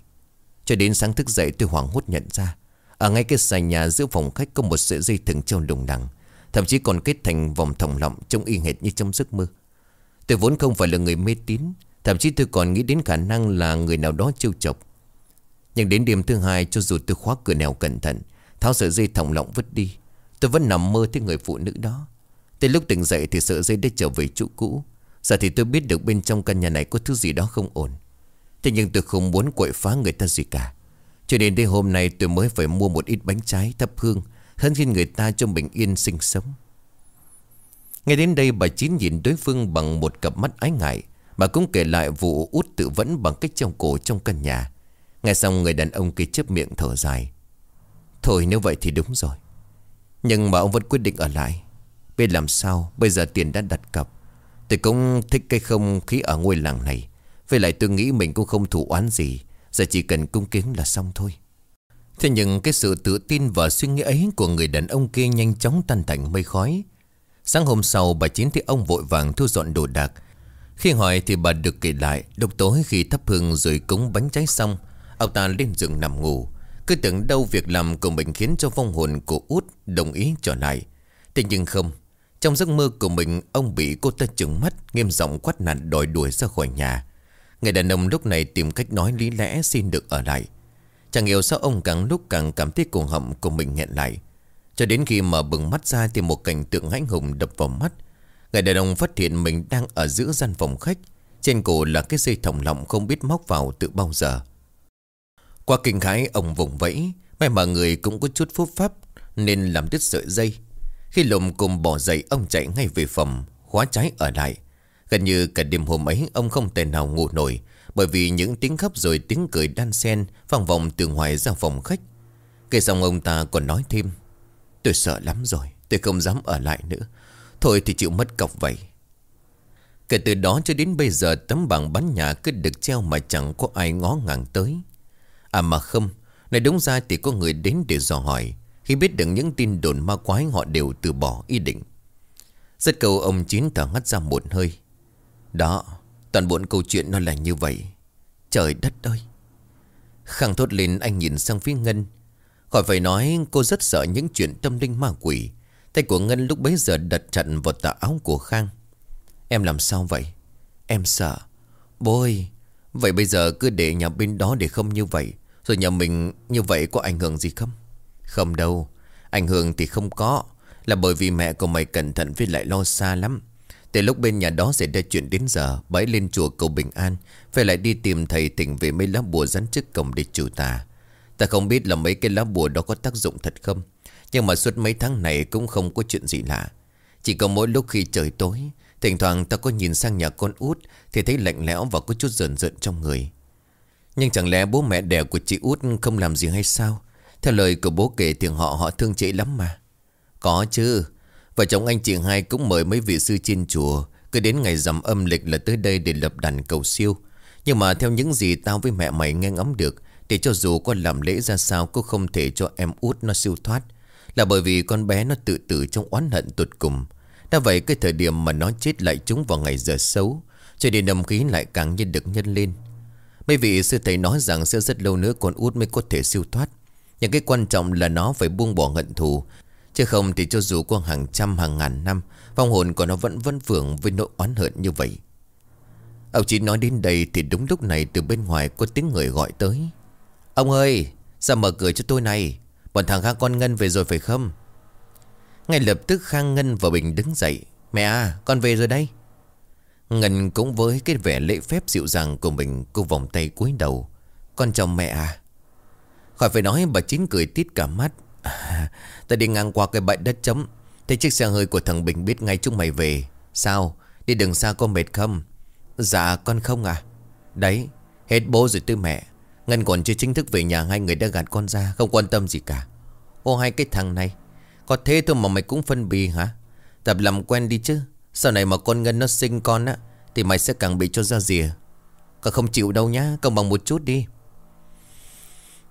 Cho đến sáng thức dậy, tôi hoảng hốt nhận ra. Ở ngay cái sàn nhà giữa phòng khách có một sợi dây thừng treo lùng đằng. Thậm chí còn kết thành vòng thòng lọng Trông y hệt như trong giấc mơ Tôi vốn không phải là người mê tín, Thậm chí tôi còn nghĩ đến khả năng là người nào đó trêu chọc Nhưng đến đêm thứ hai, Cho dù tôi khóa cửa nèo cẩn thận, Tháo sợi dây thòng lọng vứt đi Tôi vẫn nằm mơ thấy người phụ nữ đó. Tới lúc tỉnh dậy thì sợ dây đã trở về chỗ cũ. Giờ thì tôi biết được bên trong căn nhà này Có thứ gì đó không ổn. Thế nhưng tôi không muốn quậy phá người ta gì cả. Cho nên đến hôm nay tôi mới phải mua một ít bánh trái thắp hương hơn khi người ta cho bình yên sinh sống. Ngay đến đây bà Chín nhìn đối phương bằng một cặp mắt ái ngại, Bà cũng kể lại vụ út tự vẫn bằng cách treo cổ trong căn nhà. Nghe xong người đàn ông kia chớp miệng thở dài. Thôi nếu vậy thì đúng rồi. Nhưng mà ông vẫn quyết định ở lại Biết làm sao, Bây giờ tiền đã đặt cặp Tôi cũng thích cái không khí ở ngôi làng này Với lại tôi nghĩ mình cũng không thủ oán gì Giờ chỉ cần cung kính là xong thôi Thế nhưng cái sự tự tin và suy nghĩ ấy của người đàn ông kia nhanh chóng tan thành mây khói. Sáng hôm sau, bà Chín thấy ông vội vàng thu dọn đồ đạc. Khi hỏi thì bà được kể lại độc tối khi thắp hương rồi cúng bánh cháy xong. Ông ta lên giường nằm ngủ. Cứ tưởng đâu việc làm của mình khiến cho vong hồn của út đồng ý trở lại. Thế nhưng không. Trong giấc mơ của mình, ông bị cô ta trừng mắt, nghiêm giọng quát nạt đòi đuổi ra khỏi nhà. Người đàn ông lúc này tìm cách nói lý lẽ xin được ở lại. Chẳng hiểu sao ông càng lúc càng cảm thấy cuồng họng của mình nghẹn lại Cho đến khi mở bừng mắt ra Thì một cảnh tượng hãnh hùng đập vào mắt Người đàn ông phát hiện mình đang ở giữa gian phòng khách Trên cổ là cái dây thòng lọng không biết móc vào từ bao giờ qua kinh khái ông vùng vẫy. May mà người cũng có chút phúc pháp, Nên làm đứt sợi dây. Khi lùm cùng bỏ dậy, ông chạy ngay về phòng, Khóa trái ở lại. Gần như cả đêm hôm ấy, ông không thể nào ngủ nổi, bởi vì những tiếng khóc rồi tiếng cười đan xen, vang vòng từ ngoài ra phòng khách. Kể xong, ông ta còn nói thêm, Tôi sợ lắm rồi, Tôi không dám ở lại nữa. Thôi thì chịu mất cọc vậy. Kể từ đó cho đến bây giờ, Tấm bảng bán nhà cứ được treo Mà chẳng có ai ngó ngàng tới. À mà không, Này đúng ra thì có người đến để dò hỏi, Khi biết được những tin đồn ma quái Họ đều từ bỏ ý định. Rất cầu ông Chín thở hắt ra một hơi. Đó, Toàn bộ câu chuyện nó là như vậy. Trời đất ơi! Khang thốt lên, anh nhìn sang phía Ngân. Khỏi phải nói, cô rất sợ những chuyện tâm linh ma quỷ. Tay của Ngân lúc bấy giờ đặt chặn vào tà áo của Khang. Em làm sao vậy? Em sợ. Bố ơi Vậy bây giờ cứ để nhà bên đó để không như vậy. Rồi nhà mình như vậy có ảnh hưởng gì không? Không đâu. Ảnh hưởng thì không có. Là bởi vì mẹ của mày cẩn thận với lại lo xa lắm. Từ lúc bên nhà đó xảy ra chuyện đến giờ Bấy lên chùa cầu bình an, Phải lại đi tìm thầy tỉnh về mấy lá bùa rắn trước cổng để trừ tà. Ta không biết là mấy cái lá bùa đó có tác dụng thật không, Nhưng mà suốt mấy tháng này cũng không có chuyện gì lạ. Chỉ có mỗi lúc khi trời tối, Thỉnh thoảng ta có nhìn sang nhà con út Thì thấy lạnh lẽo và có chút rợn rợn trong người. Nhưng chẳng lẽ bố mẹ đẻ của chị út không làm gì hay sao? Theo lời của bố kể thì họ họ thương chị lắm mà. Có chứ. Vợ chồng anh chị hai cũng mời mấy vị sư trên chùa. Cứ đến ngày rằm âm lịch là tới đây để lập đàn cầu siêu. Nhưng mà theo những gì tao với mẹ mày nghe ngóng được, Thì cho dù con làm lễ ra sao Cũng không thể cho em út nó siêu thoát. Là bởi vì con bé nó tự tử trong oán hận tụt cùng. Đã vậy cái thời điểm mà nó chết lại chúng vào ngày giờ xấu, Cho nên âm khí lại càng như được nhân lên. Mấy vị sư thầy nói rằng sẽ rất lâu nữa con út mới có thể siêu thoát. Nhưng cái quan trọng là nó phải buông bỏ hận thù. Chứ không thì cho dù qua hàng trăm, hàng ngàn năm, Vong hồn của nó vẫn vẫn phượng với nỗi oán hận như vậy. Ông chỉ nói đến đây thì đúng lúc này từ bên ngoài có tiếng người gọi tới. Ông ơi, Sao mở cửa cho tôi này? Bọn thằng khang con Ngân về rồi phải không? Ngay lập tức Khang Ngân và Bình đứng dậy. Mẹ à con về rồi đây. Ngân cũng với cái vẻ lễ phép dịu dàng của mình Cô vòng tay cúi đầu. Con chào mẹ à. Khỏi phải nói bà Chín cười tít cả mắt. À, *laughs* Ta đi ngang qua cái bãi đất trống Thấy chiếc xe hơi của thằng Bình biết ngay chúng mày về. Sao? Đi đường xa có mệt không? Dạ con không à. Đấy Hết bố rồi tư mẹ. Ngân còn chưa chính thức về nhà Hai người đã gạt con ra Không quan tâm gì cả. Ô hai cái thằng này. Có thế thôi mà mày cũng phân bì hả? Tập làm quen đi chứ. Sau này mà con Ngân nó sinh con á Thì mày sẽ càng bị cho ra rìa. Con không chịu đâu nhá Công bằng một chút đi.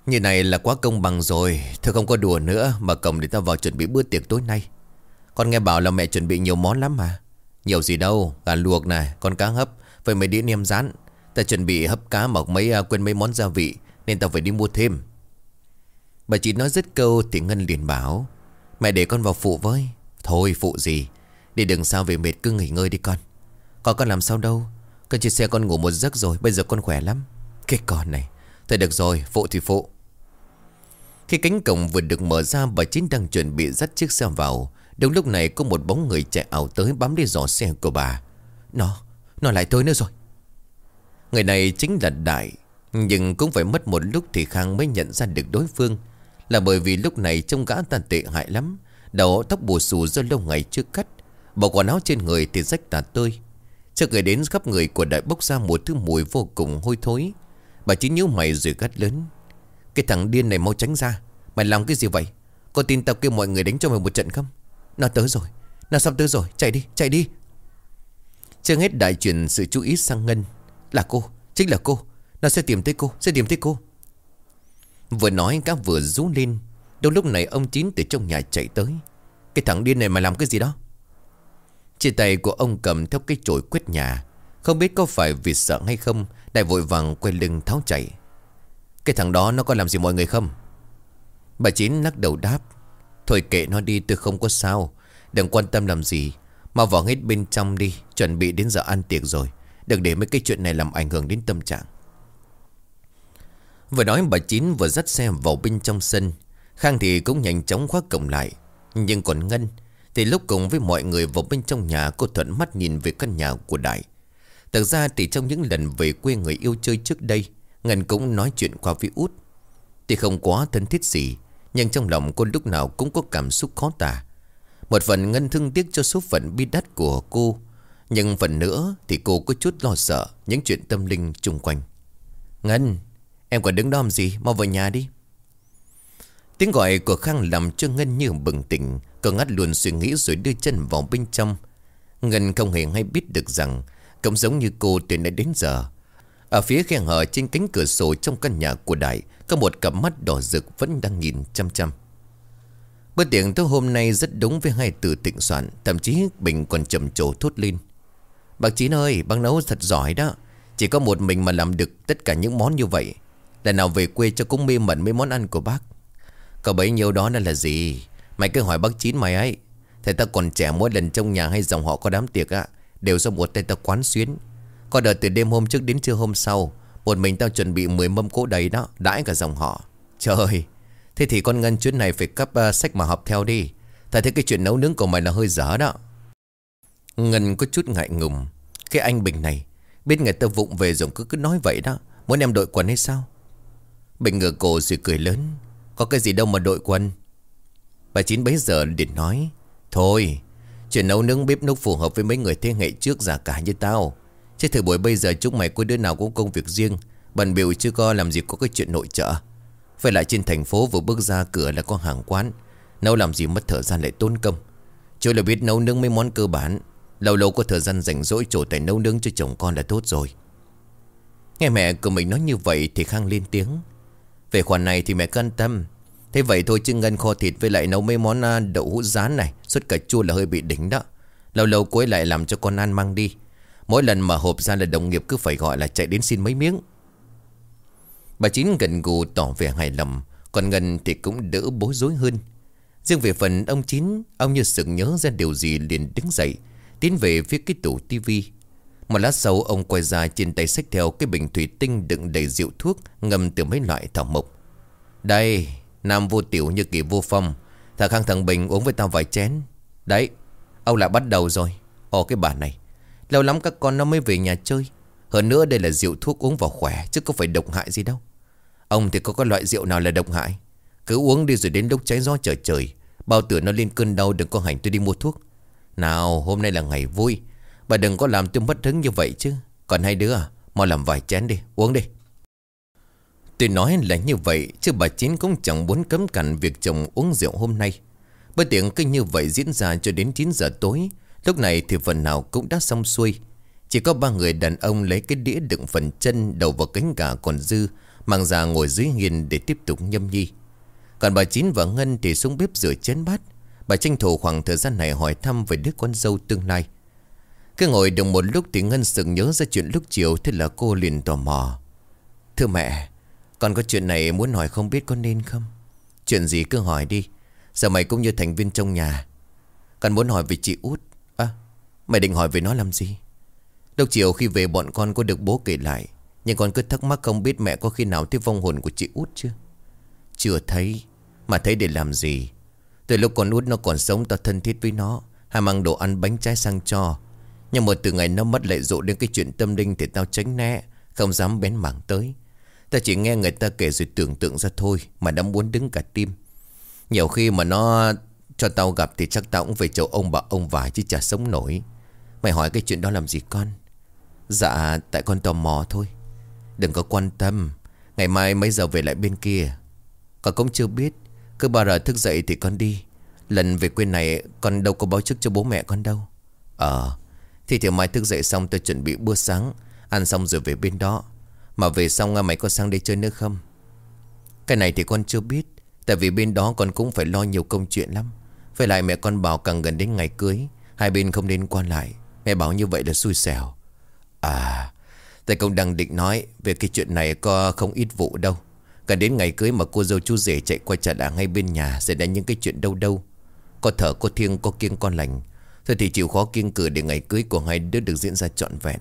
Như này là quá công bằng rồi Thôi không có đùa nữa Mà cầm để tao vào chuẩn bị bữa tiệc tối nay. Con nghe bảo là mẹ chuẩn bị nhiều món lắm mà. Nhiều gì đâu Gà luộc này Con cá hấp Vậy mấy đĩa nem rán. Ta chuẩn bị hấp cá mà mấy à, quên mấy món gia vị Nên tao phải đi mua thêm. Bà chỉ nói dứt câu thì Ngân liền bảo Mẹ để con vào phụ với. Thôi phụ gì? Đi đừng sao về mệt cứ nghỉ ngơi đi con. Con con làm sao đâu. Con chia xe con ngủ một giấc rồi Bây giờ con khỏe lắm. Cái con này Thôi được rồi phụ thì phụ. Khi cánh cổng vừa được mở ra Bà Chín đang chuẩn bị dắt chiếc xe vào. Đúng lúc này có một bóng người chạy ảo tới Bám đi giỏ xe của bà. Nó, nó lại tới nữa rồi. Người này chính là Đại Nhưng cũng phải mất một lúc Thì Khang mới nhận ra được đối phương. Là bởi vì lúc này trông gã ta tệ hại lắm. Đầu tóc bù xù do lâu ngày chưa cắt. Bộ quần áo trên người thì rách tả tơi. Chưa kể đến khắp người của đại bốc ra một thứ mùi vô cùng hôi thối. Bà chỉ nhíu mày rồi gắt lớn. Cái thằng điên này mau tránh ra. Mày làm cái gì vậy? Có tin tao kêu mọi người đánh cho mày một trận không? Nó tới rồi. Nó sắp tới rồi. Chạy đi Chạy đi. Chưa hết đại chuyển sự chú ý sang Ngân. Là cô, Chính là cô. Nó sẽ tìm thấy cô, Sẽ tìm thấy cô. Vừa nói cá vừa rú lên. Đâu lúc này, ông Chín từ trong nhà chạy tới. Cái thằng điên này mà làm cái gì đó? Chỉ tay của ông cầm theo cái chổi quét nhà. Không biết có phải vì sợ hay không Đại vội vàng quay lưng tháo chạy. Cái thằng đó nó có làm gì mọi người không? Bà Chín lắc đầu đáp. Thôi kệ nó đi, tôi không có sao. Đừng quan tâm làm gì. Mà vào hết bên trong đi, Chuẩn bị đến giờ ăn tiệc rồi. Đừng để mấy cái chuyện này làm ảnh hưởng đến tâm trạng. Vừa nói bà Chín vừa dắt xe vào bên trong sân. Khang thì cũng nhanh chóng khóa cổng lại, Nhưng còn Ngân thì lúc cùng với mọi người vào bên trong nhà, Cô thuận mắt nhìn về căn nhà của Đại. Thực ra thì trong những lần về quê người yêu chơi trước đây, Ngân cũng nói chuyện qua với út. Thì không quá thân thiết gì, Nhưng trong lòng cô lúc nào cũng có cảm xúc khó tả. Một phần Ngân thương tiếc cho số phận bi đắt của cô, Nhưng phần nữa thì cô có chút lo sợ Những chuyện tâm linh chung quanh. Ngân, Em còn đứng đom gì? Mau vào nhà đi. Tiếng gọi của Khang làm cho Ngân như bừng tỉnh, Cậu ngắt luôn suy nghĩ rồi đưa chân vào bên trong. Ngân không hề hay biết được rằng Cũng giống như cô từ nãy đến giờ. Ở phía khe hở trên cánh cửa sổ trong căn nhà của Đại, Có một cặp mắt đỏ rực vẫn đang nhìn chăm chăm. Bữa tiệc tối hôm nay rất đúng với hai từ tịnh soạn, Thậm chí Bình còn trầm trồ thốt lên. Bác Chín ơi, bác nấu thật giỏi đó. Chỉ có một mình mà làm được tất cả những món như vậy. Lần nào về quê cho cũng mê mẩn mấy món ăn của bác. Cậu bấy nhiêu đó nó là gì? Mày cứ hỏi bác Chín mày ấy. Thầy ta còn trẻ mỗi lần trong nhà hay dòng họ có đám tiệc á Đều do một tay ta quán xuyến. Có đợt từ đêm hôm trước đến trưa hôm sau Một mình tao chuẩn bị 10 mâm cỗ đầy đó Đãi cả dòng họ. Trời Thế thì con Ngân chuyến này phải cấp uh, sách mà học theo đi. Thầy thấy cái chuyện nấu nướng của mày là hơi dở đó. Ngân có chút ngại ngùng. Cái anh Bình này Biết người ta vụng về rồi cứ cứ nói vậy đó. Muốn em đội quần hay sao? Bình ngửa cổ rồi cười lớn. Có cái gì đâu mà đội quân. Bà Chín bấy giờ liền nói, Thôi, Chuyện nấu nướng bếp núc phù hợp với mấy người thế hệ trước già cả như tao. Chứ thời buổi bây giờ chúng mày có đứa nào cũng công việc riêng Bần biểu chưa có làm gì có cái chuyện nội trợ. Phải lại trên thành phố vừa bước ra cửa là có hàng quán, Nấu làm gì mất thời gian lại tốn công. Chú là biết nấu nướng mấy món cơ bản, Lâu lâu có thời gian rảnh rỗi trổ tay nấu nướng cho chồng con là tốt rồi. Nghe mẹ của mình nói như vậy thì Khang lên tiếng về khoản này thì mẹ cân tâm. Thế vậy thôi chứ ngân kho thịt với lại nấu mấy món à, đậu hũ rán này, Suốt cà chua là hơi bị đỉnh đó. Lâu lâu cuối lại làm cho con ăn mang đi. Mỗi lần mà hộp ra là đồng nghiệp cứ phải gọi là chạy đến xin mấy miếng. Bà Chín gần gù tỏ vẻ hài lòng, Còn Ngân thì cũng đỡ bối rối hơn. Riêng về phần ông Chín, Ông như sự nhớ ra điều gì liền đứng dậy, Tiến về phía cái tủ tivi. Một lát sau, ông quay ra trên tay xách theo Cái bình thủy tinh đựng đầy rượu thuốc, Ngâm từ mấy loại thảo mộc. Đây, Nam vô tiểu như kỳ vô phong. Thả Khang thằng Bình uống với tao vài chén. Đấy, Ông lại bắt đầu rồi. Ồ, cái bà này. Lâu lắm các con nó mới về nhà chơi. Hơn nữa đây là rượu thuốc uống vào khỏe, Chứ có phải độc hại gì đâu. Ông thì có cái loại rượu nào là độc hại? Cứ uống đi rồi đến lúc cháy gió trời trời, Bao tử nó lên cơn đau đừng có hành tôi đi mua thuốc. Nào, hôm nay là ngày vui. Bà đừng có làm tôi mất hứng như vậy chứ. Còn hai đứa à Mau làm vài chén đi, uống đi. Tôi nói là như vậy, Chứ bà Chín cũng chẳng muốn cấm cản việc chồng uống rượu hôm nay. Bữa tiệc cứ như vậy diễn ra cho đến 9 giờ tối, Lúc này thì phần nào cũng đã xong xuôi. Chỉ có ba người đàn ông lấy cái đĩa đựng phần chân, đầu vào cánh gà còn dư, Mang ra ngồi dưới hiên để tiếp tục nhâm nhi. Còn bà Chín và Ngân thì xuống bếp rửa chén bát. Bà tranh thủ khoảng thời gian này hỏi thăm về đứa con dâu tương lai. Cứ ngồi được một lúc thì Ngân sực nhớ ra chuyện lúc chiều, Thế là cô liền tò mò. Thưa mẹ Con có chuyện này muốn hỏi không biết con nên không? Chuyện gì cứ hỏi đi. Giờ mày cũng như thành viên trong nhà. Con muốn hỏi về chị út. À mày định hỏi về nó làm gì? Lúc chiều khi về bọn con có được bố kể lại, Nhưng con cứ thắc mắc không biết mẹ có khi nào thấy vong hồn của chị út chưa? Chưa thấy. Mà thấy để làm gì? Từ lúc con út nó còn sống, tao thân thiết với nó, Hay mang đồ ăn bánh trái sang cho. Nhưng mà từ ngày nó mất lại dụ đến cái chuyện tâm linh Thì tao tránh né, Không dám bén mảng tới. Tao chỉ nghe người ta kể rồi tưởng tượng ra thôi Mà đã muốn đứng cả tim. Nhiều khi mà nó cho tao gặp Thì chắc tao cũng về chỗ ông bà ông vải Chứ chả sống nổi. Mày hỏi cái chuyện đó làm gì con? Dạ tại con tò mò thôi. Đừng có quan tâm, Ngày mai mấy giờ về lại bên kia? Con cũng chưa biết, Cứ bao giờ thức dậy thì con đi. Lần về quê này con đâu có báo trước cho bố mẹ con đâu. Ờ thì thì mai thức dậy xong tôi chuẩn bị bữa sáng, Ăn xong rồi về bên đó. Mà về xong à, mày có sang đây chơi nữa không? Cái này thì con chưa biết, Tại vì bên đó con cũng phải lo nhiều công chuyện lắm. Phải lại mẹ con bảo càng gần đến ngày cưới, Hai bên không nên quan lại. Mẹ bảo như vậy là xui xẻo. À Tại công đang định nói Về cái chuyện này có không ít vụ đâu. Cả đến ngày cưới mà cô dâu chú rể chạy qua trả lại ngay bên nhà Sẽ đánh những cái chuyện đâu đâu. Có thở, có thiêng, có kiêng con lành. Thôi thì chịu khó kiêng cử để ngày cưới của hai đứa được diễn ra trọn vẹn.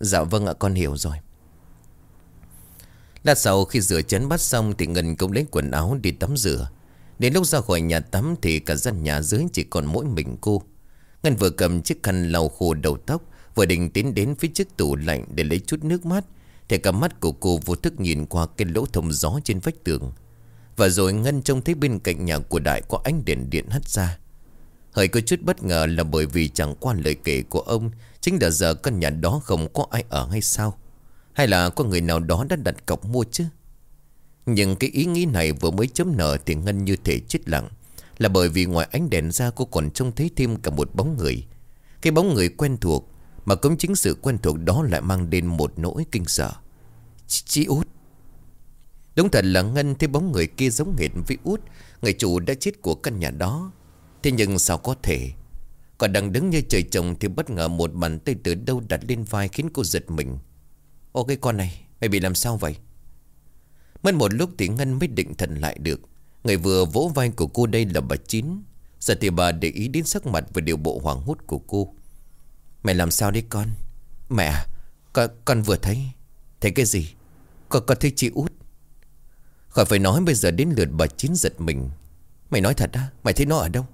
Dạ vâng ạ, con hiểu rồi. Lát sau khi rửa chén bát xong Thì Ngân cũng lấy quần áo đi tắm rửa. Đến lúc ra khỏi nhà tắm Thì cả gian nhà dưới chỉ còn mỗi mình cô. Ngân vừa cầm chiếc khăn lau khô đầu tóc, Vừa định tiến đến phía trước tủ lạnh Để lấy chút nước mát, Thì cả mắt của cô vô thức nhìn qua cái lỗ thông gió trên vách tường. Và rồi Ngân trông thấy bên cạnh nhà của Đại Có ánh đèn điện hắt ra. Hơi có chút bất ngờ là bởi vì chẳng qua lời kể của ông, Chính là giờ căn nhà đó không có ai ở hay sao? Hay là có người nào đó đã đặt cọc mua chứ? Nhưng cái ý nghĩ này vừa mới chấm nở Thì Ngân như thể chết lặng, Là bởi vì ngoài ánh đèn ra cô còn trông thấy thêm cả một bóng người. Cái bóng người quen thuộc, Mà cũng chính sự quen thuộc đó lại mang đến một nỗi kinh sợ. Ch Chị út. Đúng thật là Ngân thấy bóng người kia giống hệt với út, Người chủ đã chết của căn nhà đó. Thế nhưng sao có thể? Còn đang đứng như trời trồng Thì bất ngờ một bàn tay từ đâu đặt lên vai Khiến cô giật mình. Ô cái con này mày bị làm sao vậy? Mất một lúc thì Ngân mới định thần lại được. Người vừa vỗ vai của cô đây là bà Chín. Giờ thì bà để ý đến sắc mặt và điều bộ hoảng hốt của cô. Mẹ làm sao đấy con? Mẹ à, con, con vừa thấy. Thấy cái gì? Con, con thấy chị út. Khỏi phải nói bây giờ đến lượt bà Chín giật mình. Mày nói thật á Mày thấy nó ở đâu?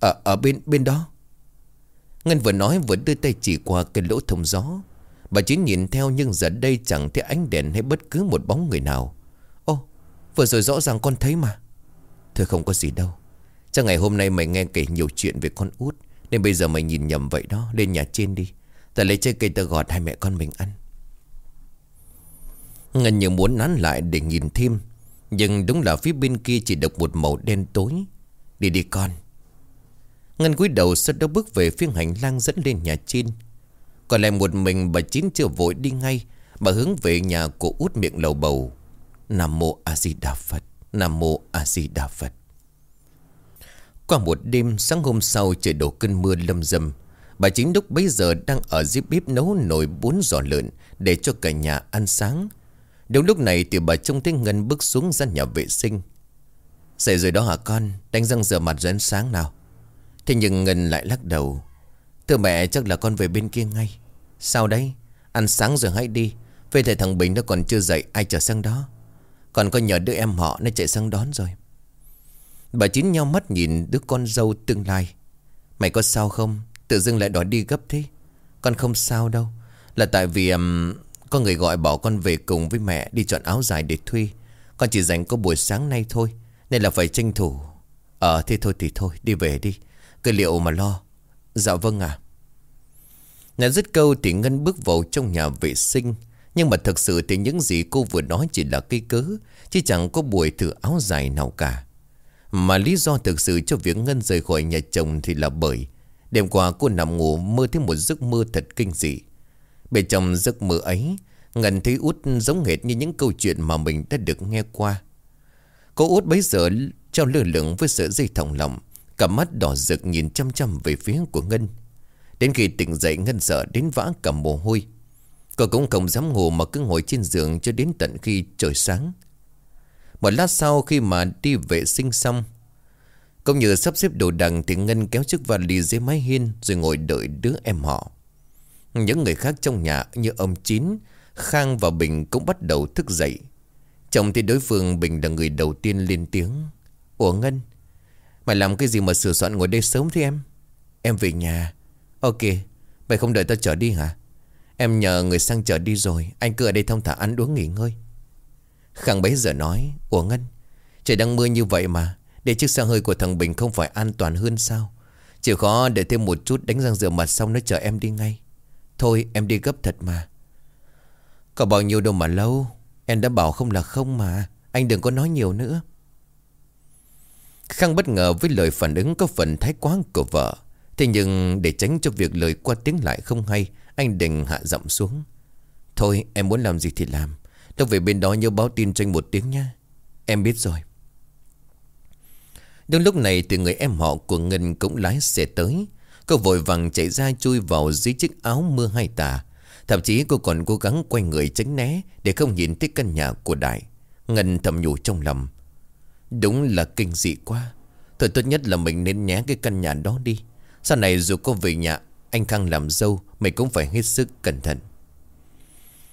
Ở, ở bên bên đó. Ngân vừa nói vừa đưa tay chỉ qua cái lỗ thông gió. Bà Chín nhìn theo nhưng giờ đây chẳng thấy ánh đèn hay bất cứ một bóng người nào. Ô vừa rồi rõ ràng con thấy mà. Thôi không có gì đâu. Chắc ngày hôm nay mày nghe kể nhiều chuyện về con út Nên bây giờ mày nhìn nhầm vậy đó Lên nhà trên đi. Ta lấy trái cây ta gọt hai mẹ con mình ăn. Ngân như muốn nán lại để nhìn thêm Nhưng đúng là phía bên kia chỉ được một màu đen tối. Đi đi con. Ngân cúi đầu sau đó bước về phía hành lang dẫn lên nhà trên Còn lại một mình bà Chín chưa vội đi ngay, Bà hướng về nhà của út miệng lầu bầu. Nam mô A Di Đà Phật, Nam mô A Di Đà Phật. Qua một đêm, sáng hôm sau trời đổ cơn mưa lâm dâm. Bà chính lúc bấy giờ đang ở dưới bếp nấu nồi bún giò lợn Để cho cả nhà ăn sáng. Đúng lúc này thì bà trông thấy Ngân bước xuống ra nhà vệ sinh. Xảy rồi đó hả con? Đánh răng rửa mặt rồi ăn sáng nào. Thế nhưng Ngân lại lắc đầu. Thưa mẹ chắc là con về bên kia ngay. Sao đấy? Ăn sáng rồi hãy đi. Về thầy thằng Bình nó còn chưa dậy ai chờ sang đó? Còn có nhờ đứa em họ nó chạy sang đón rồi. Bà Chín nhau mắt nhìn đứa con dâu tương lai. Mày có sao không? Tự dưng lại đòi đi gấp thế. Con không sao đâu. Là tại vì um, Có người gọi bảo con về cùng với mẹ Đi chọn áo dài để thuê. Con chỉ dành có buổi sáng nay thôi Nên là phải tranh thủ. Ờ thế thôi thì thôi đi về đi. Cứ liệu mà lo. Dạ vâng à Nói dứt câu thì Ngân bước vào trong nhà vệ sinh. Nhưng mà thật sự thì những gì cô vừa nói chỉ là cây cớ, Chứ chẳng có buổi thử áo dài nào cả. Mà lý do thực sự cho việc Ngân rời khỏi nhà chồng thì là bởi Đêm qua cô nằm ngủ mơ thấy một giấc mơ thật kinh dị. Bên trong giấc mơ ấy, Ngân thấy út giống hệt như những câu chuyện mà mình đã được nghe qua. Cô út bấy giờ treo lơ lửng với sợi dây thòng lòng Cả mắt đỏ rực nhìn chăm chăm về phía của Ngân Đến khi tỉnh dậy Ngân sợ đến vã cầm mồ hôi Cô cũng không dám ngủ mà cứ ngồi trên giường cho đến tận khi trời sáng Một lát sau khi mà đi vệ sinh xong cũng như sắp xếp đồ đằng thì Ngân kéo chiếc vali dưới mái hiên rồi ngồi đợi đứa em họ. Những người khác trong nhà như ông Chín, Khang và Bình cũng bắt đầu thức dậy. Chồng thì đối phương Bình là người đầu tiên lên tiếng. Ủa Ngân, mày làm cái gì mà sửa soạn ngồi đây sớm thế em? Em về nhà. Ok, mày không đợi tao chở đi hả? Em nhờ người sang chở đi rồi, anh cứ ở đây thông thả ăn uống nghỉ ngơi. Khang bấy giờ nói, Ủa Ngân, trời đang mưa như vậy mà, để chiếc xe hơi của thằng Bình không phải an toàn hơn sao Chịu khó để thêm một chút đánh răng rửa mặt xong nó chở em đi ngay Thôi em đi gấp thật mà Có bao nhiêu đâu mà lâu Em đã bảo không là không mà Anh đừng có nói nhiều nữa Khang bất ngờ với lời phản ứng có phần thái quá của vợ. Thế nhưng để tránh cho việc lời qua tiếng lại không hay, Anh đành hạ giọng xuống. Thôi, em muốn làm gì thì làm. Đâu về bên đó nhớ báo tin cho anh một tiếng nha Em biết rồi. Đúng lúc này thì người em họ của Ngân cũng lái xe tới. Cô vội vàng chạy ra chui vào dưới chiếc áo mưa hai tà. Thậm chí cô còn cố gắng quay người tránh né Để không nhìn thấy căn nhà của Đại. Ngân thầm nhủ trong lòng. Đúng là kinh dị quá Thôi tốt nhất là mình nên nhé cái căn nhà đó đi Sau này dù có về nhà Anh Khang làm dâu mày cũng phải hết sức cẩn thận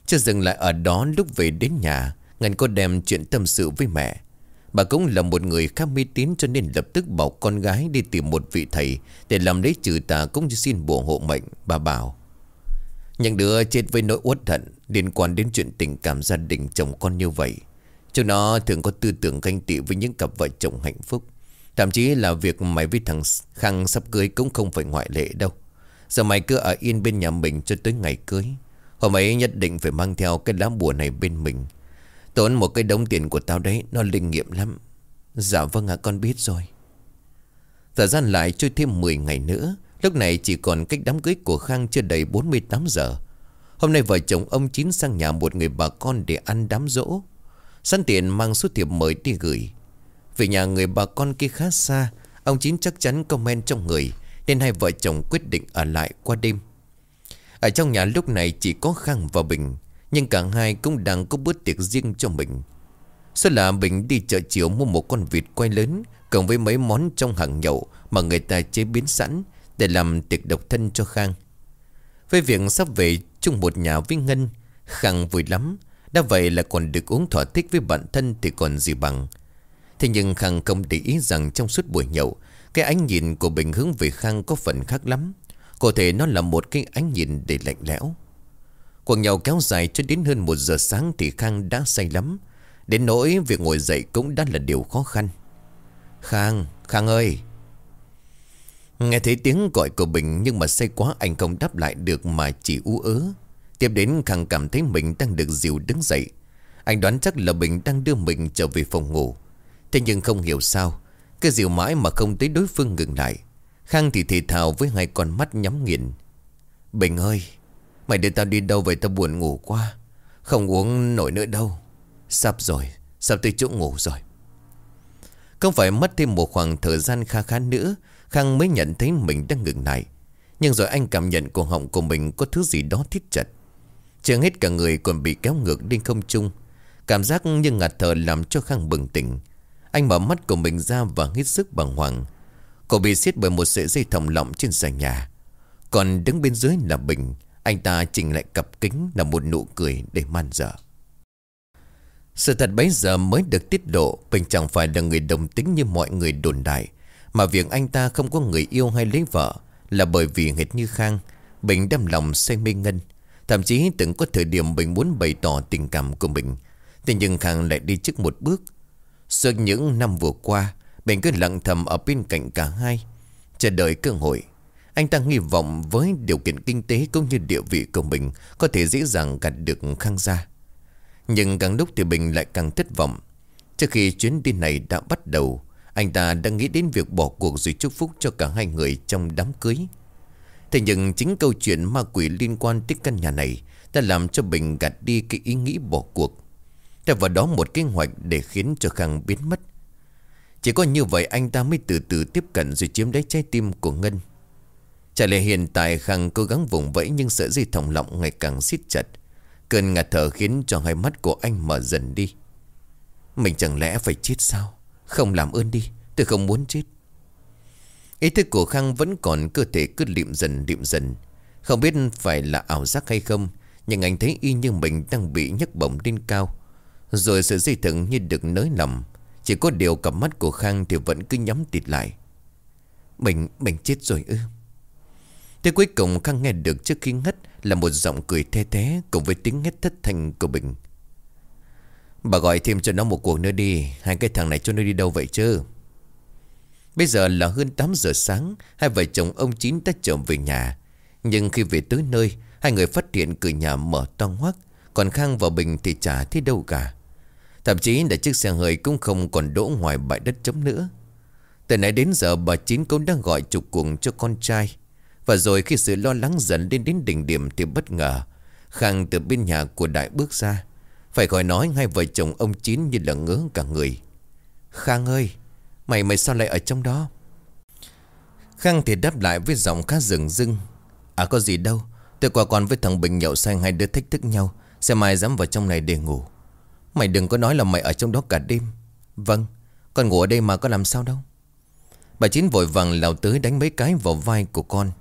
Chưa dừng lại ở đó lúc về đến nhà Ngân có đem chuyện tâm sự với mẹ Bà cũng là một người khá mê tín cho nên lập tức bảo con gái đi tìm một vị thầy để làm lấy trừ tà cũng như xin bùa hộ mệnh. Bà bảo, những đứa chết với nỗi uất thận liên quan đến chuyện tình cảm gia đình chồng con như vậy. Chúng nó thường có tư tưởng ganh tị với những cặp vợ chồng hạnh phúc. Thậm chí là việc mày với thằng Khang sắp cưới cũng không phải ngoại lệ đâu. Giờ mày cứ ở yên bên nhà mình cho tới ngày cưới. Hôm ấy nhất định phải mang theo cái lá bùa này bên mình. Tốn một cái đống tiền của tao đấy, Nó linh nghiệm lắm Dạ vâng ạ, con biết rồi Thời gian lại trôi thêm 10 ngày nữa Lúc này chỉ còn cách đám cưới của Khang chưa đầy 48 giờ Hôm nay vợ chồng ông Chín sang nhà một người bà con để ăn đám rỗ Sẵn tiện mang số thiệp mời đi gửi. Về nhà người bà con kia khá xa, Ông Chín chắc chắn comment trong người, Nên hai vợ chồng quyết định ở lại qua đêm. Ở trong nhà lúc này chỉ có Khang và Bình, nhưng cả hai cũng đang có bữa tiệc riêng cho mình. Số là Bình đi chợ chiều mua một con vịt quay lớn, Cộng với mấy món trong hàng nhậu Mà người ta chế biến sẵn Để làm tiệc độc thân cho Khang. Với việc sắp về chung một nhà với Ngân, Khang vui lắm đã vậy là còn được uống thỏa thích với bản thân Thì còn gì bằng. Thế nhưng Khang không để ý rằng trong suốt buổi nhậu Cái ánh nhìn của Bình hướng về Khang có phần khác lắm. Có thể nó là một cái ánh nhìn để lạnh lẽo. Cuộc nhậu kéo dài cho đến hơn một giờ sáng Thì Khang đã say lắm. Đến nỗi việc ngồi dậy cũng đã là điều khó khăn. Khang, Khang ơi! Nghe thấy tiếng gọi của Bình Nhưng mà say quá anh không đáp lại được Mà chỉ ú ớ. Tiếp đến Khang cảm thấy mình đang được dìu đứng dậy. Anh đoán chắc là mình đang đưa mình trở về phòng ngủ. Thế nhưng không hiểu sao Cái dìu mãi mà không thấy đối phương ngừng lại. Khang thì thì thào với hai con mắt nhắm nghiền. Bình ơi, Mày đưa tao đi đâu vậy? Tao buồn ngủ quá. Không uống nổi nữa đâu. Sắp rồi, Sắp tới chỗ ngủ rồi. Không phải mất thêm một khoảng thời gian kha khá nữa, Khang mới nhận thấy mình đang ngừng lại. Nhưng rồi anh cảm nhận cổ họng của mình Có thứ gì đó thiết chặt chưa hết cả người còn bị kéo ngược lên không trung. Cảm giác như ngạt thở làm cho Khang bừng tỉnh. Anh mở mắt của mình ra và hít sức bằng hoàng. Cô bị xiết bởi một sợi dây thòng lọng trên sàn nhà. Còn đứng bên dưới là Bình. Anh ta chỉnh lại cặp kính là một nụ cười để man dở sự thật bấy giờ mới được tiết lộ. Bình chẳng phải là người đồng tính như mọi người đồn đại, Mà việc anh ta không có người yêu hay lấy vợ Là bởi vì hệt như Khang, Bình đâm lòng say mê Ngân. Thậm chí từng có thời điểm Bình muốn bày tỏ tình cảm của mình. Thế nhưng Khang lại đi trước một bước. Suốt những năm vừa qua Bình cứ lặng thầm ở bên cạnh cả hai. Chờ đợi cơ hội, Anh ta hy vọng với điều kiện kinh tế cũng như địa vị của mình Có thể dễ dàng gặt được Khang ra. Nhưng càng lúc thì Bình lại càng thất vọng. Trước khi chuyến đi này đã bắt đầu, Anh ta đang nghĩ đến việc bỏ cuộc rồi chúc phúc cho cả hai người trong đám cưới. Thế nhưng chính câu chuyện ma quỷ liên quan tới căn nhà này Đã làm cho Bình gạt đi cái ý nghĩ bỏ cuộc. Đã vào đó một kế hoạch để khiến cho Khang biến mất. Chỉ có như vậy anh ta mới từ từ tiếp cận rồi chiếm lấy trái tim của Ngân. Chả lẽ hiện tại Khang cố gắng vùng vẫy nhưng sợi dây thòng lọng ngày càng siết chặt. Cơn ngạt thở khiến cho hai mắt của anh mở dần đi. Mình chẳng lẽ phải chết sao? Không làm ơn đi, Tôi không muốn chết. Ý thức của Khang vẫn còn cơ thể cứ liệm dần liệm dần. Không biết phải là ảo giác hay không Nhưng anh thấy y như mình đang bị nhấc bổng lên cao. Rồi sự dây thừng như được nới lầm Chỉ có điều cặp mắt của Khang thì vẫn cứ nhắm tịt lại. Mình, mình chết rồi ư? Thế cuối cùng Khang nghe được trước khi ngất Là một giọng cười the thế Cùng với tiếng hét thất thanh của Bình Bà gọi thêm cho nó một cuộc nữa đi. Hai cái thằng này cho nó đi đâu vậy chứ? Bây giờ là hơn 8 giờ sáng, Hai vợ chồng ông Chín đã trở về nhà. Nhưng khi về tới nơi, Hai người phát hiện cửa nhà mở toang hoác Còn Khang và Bình thì chả thấy đâu cả. Thậm chí là chiếc xe hơi cũng không còn đỗ ngoài bãi đất trống nữa. Từ nãy đến giờ bà Chín cũng đang gọi trục cuồng cho con trai. Và rồi khi sự lo lắng dần lên đến đỉnh điểm thì bất ngờ, Khang từ bên nhà của Đại bước ra. Phải khỏi nói hai vợ chồng ông Chín như là ngớ cả người. Khang ơi! Mày mày sao lại ở trong đó? Khang thì đáp lại với giọng khá rừng rưng. À có gì đâu. Tôi qua còn với thằng Bình nhậu xanh, hai đứa thách thức nhau. Xem ai dám vào trong này để ngủ. Mày đừng có nói là mày ở trong đó cả đêm. Vâng Con ngủ ở đây mà có làm sao đâu. Bà Chín vội vàng lao tới đánh mấy cái vào vai của con.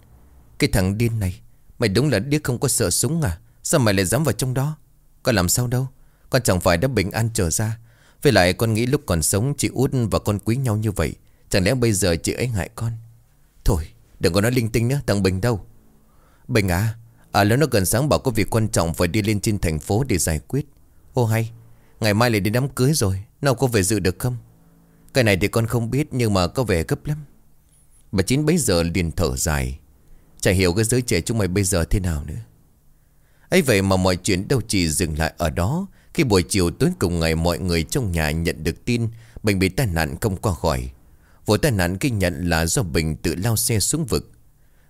Cái thằng điên này, Mày đúng là điếc không có sợ súng à? Sao mày lại dám vào trong đó? Con làm sao đâu? Con chẳng phải đã bình an trở ra. Với lại con nghĩ lúc còn sống Chị út và con quý nhau như vậy, Chẳng lẽ bây giờ chị ấy hại con? Thôi, đừng có nói linh tinh nữa, Thằng Bình đâu. Bình à À lớn nó gần sáng bảo có việc quan trọng Phải đi lên trên thành phố để giải quyết. Ô hay, Ngày mai lại đi đám cưới rồi Nào có về dự được không? Cái này thì con không biết Nhưng mà có vẻ gấp lắm. Bà Chín bấy giờ liền thở dài, Chả hiểu cái giới trẻ chúng mày bây giờ thế nào nữa. Ấy vậy mà mọi chuyện đâu chỉ dừng lại ở đó khi buổi chiều tối cùng ngày, mọi người trong nhà nhận được tin Bình bị tai nạn không qua khỏi. Vụ tai nạn ghi nhận là do Bình tự lao xe xuống vực.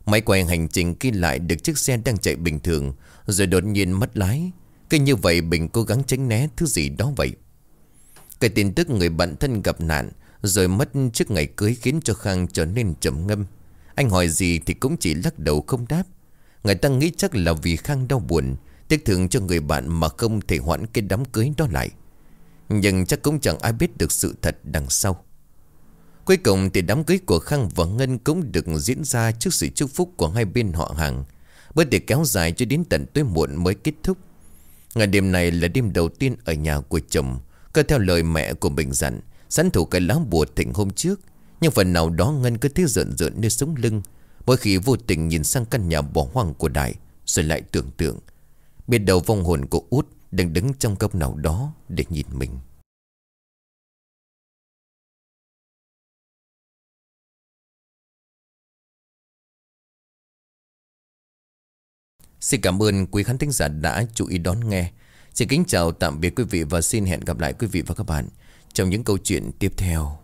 Máy quay hành trình ghi lại được chiếc xe đang chạy bình thường, Rồi đột nhiên mất lái. Cứ như vậy Bình cố gắng tránh né thứ gì đó vậy. Cái tin tức người bạn thân gặp nạn, Rồi mất trước ngày cưới khiến cho Khang trở nên trầm ngâm. Anh hỏi gì thì cũng chỉ lắc đầu không đáp. Người ta nghĩ chắc là vì Khang đau buồn Tiếc thương cho người bạn mà không thể hoãn cái đám cưới đó lại. Nhưng chắc cũng chẳng ai biết được sự thật đằng sau. Cuối cùng thì đám cưới của Khang và Ngân cũng được diễn ra trước sự chúc phúc của hai bên họ hàng Bữa tiệc kéo dài cho đến tận tối muộn mới kết thúc. Ngày đêm này là đêm đầu tiên ở nhà của chồng Cơ theo lời mẹ của mình dặn, Sẵn thủ cái lá bùa thịnh hôm trước. Nhưng phần nào đó Ngân cứ thấy rợn rợn nơi sống lưng, Mỗi khi vô tình nhìn sang căn nhà bỏ hoang của Đại, Rồi lại tưởng tượng Biết đầu vong hồn của út Đang đứng trong góc nào đó để nhìn mình Xin cảm ơn quý khán thính giả đã chú ý đón nghe. Xin kính chào, tạm biệt quý vị và xin hẹn gặp lại quý vị và các bạn trong những câu chuyện tiếp theo.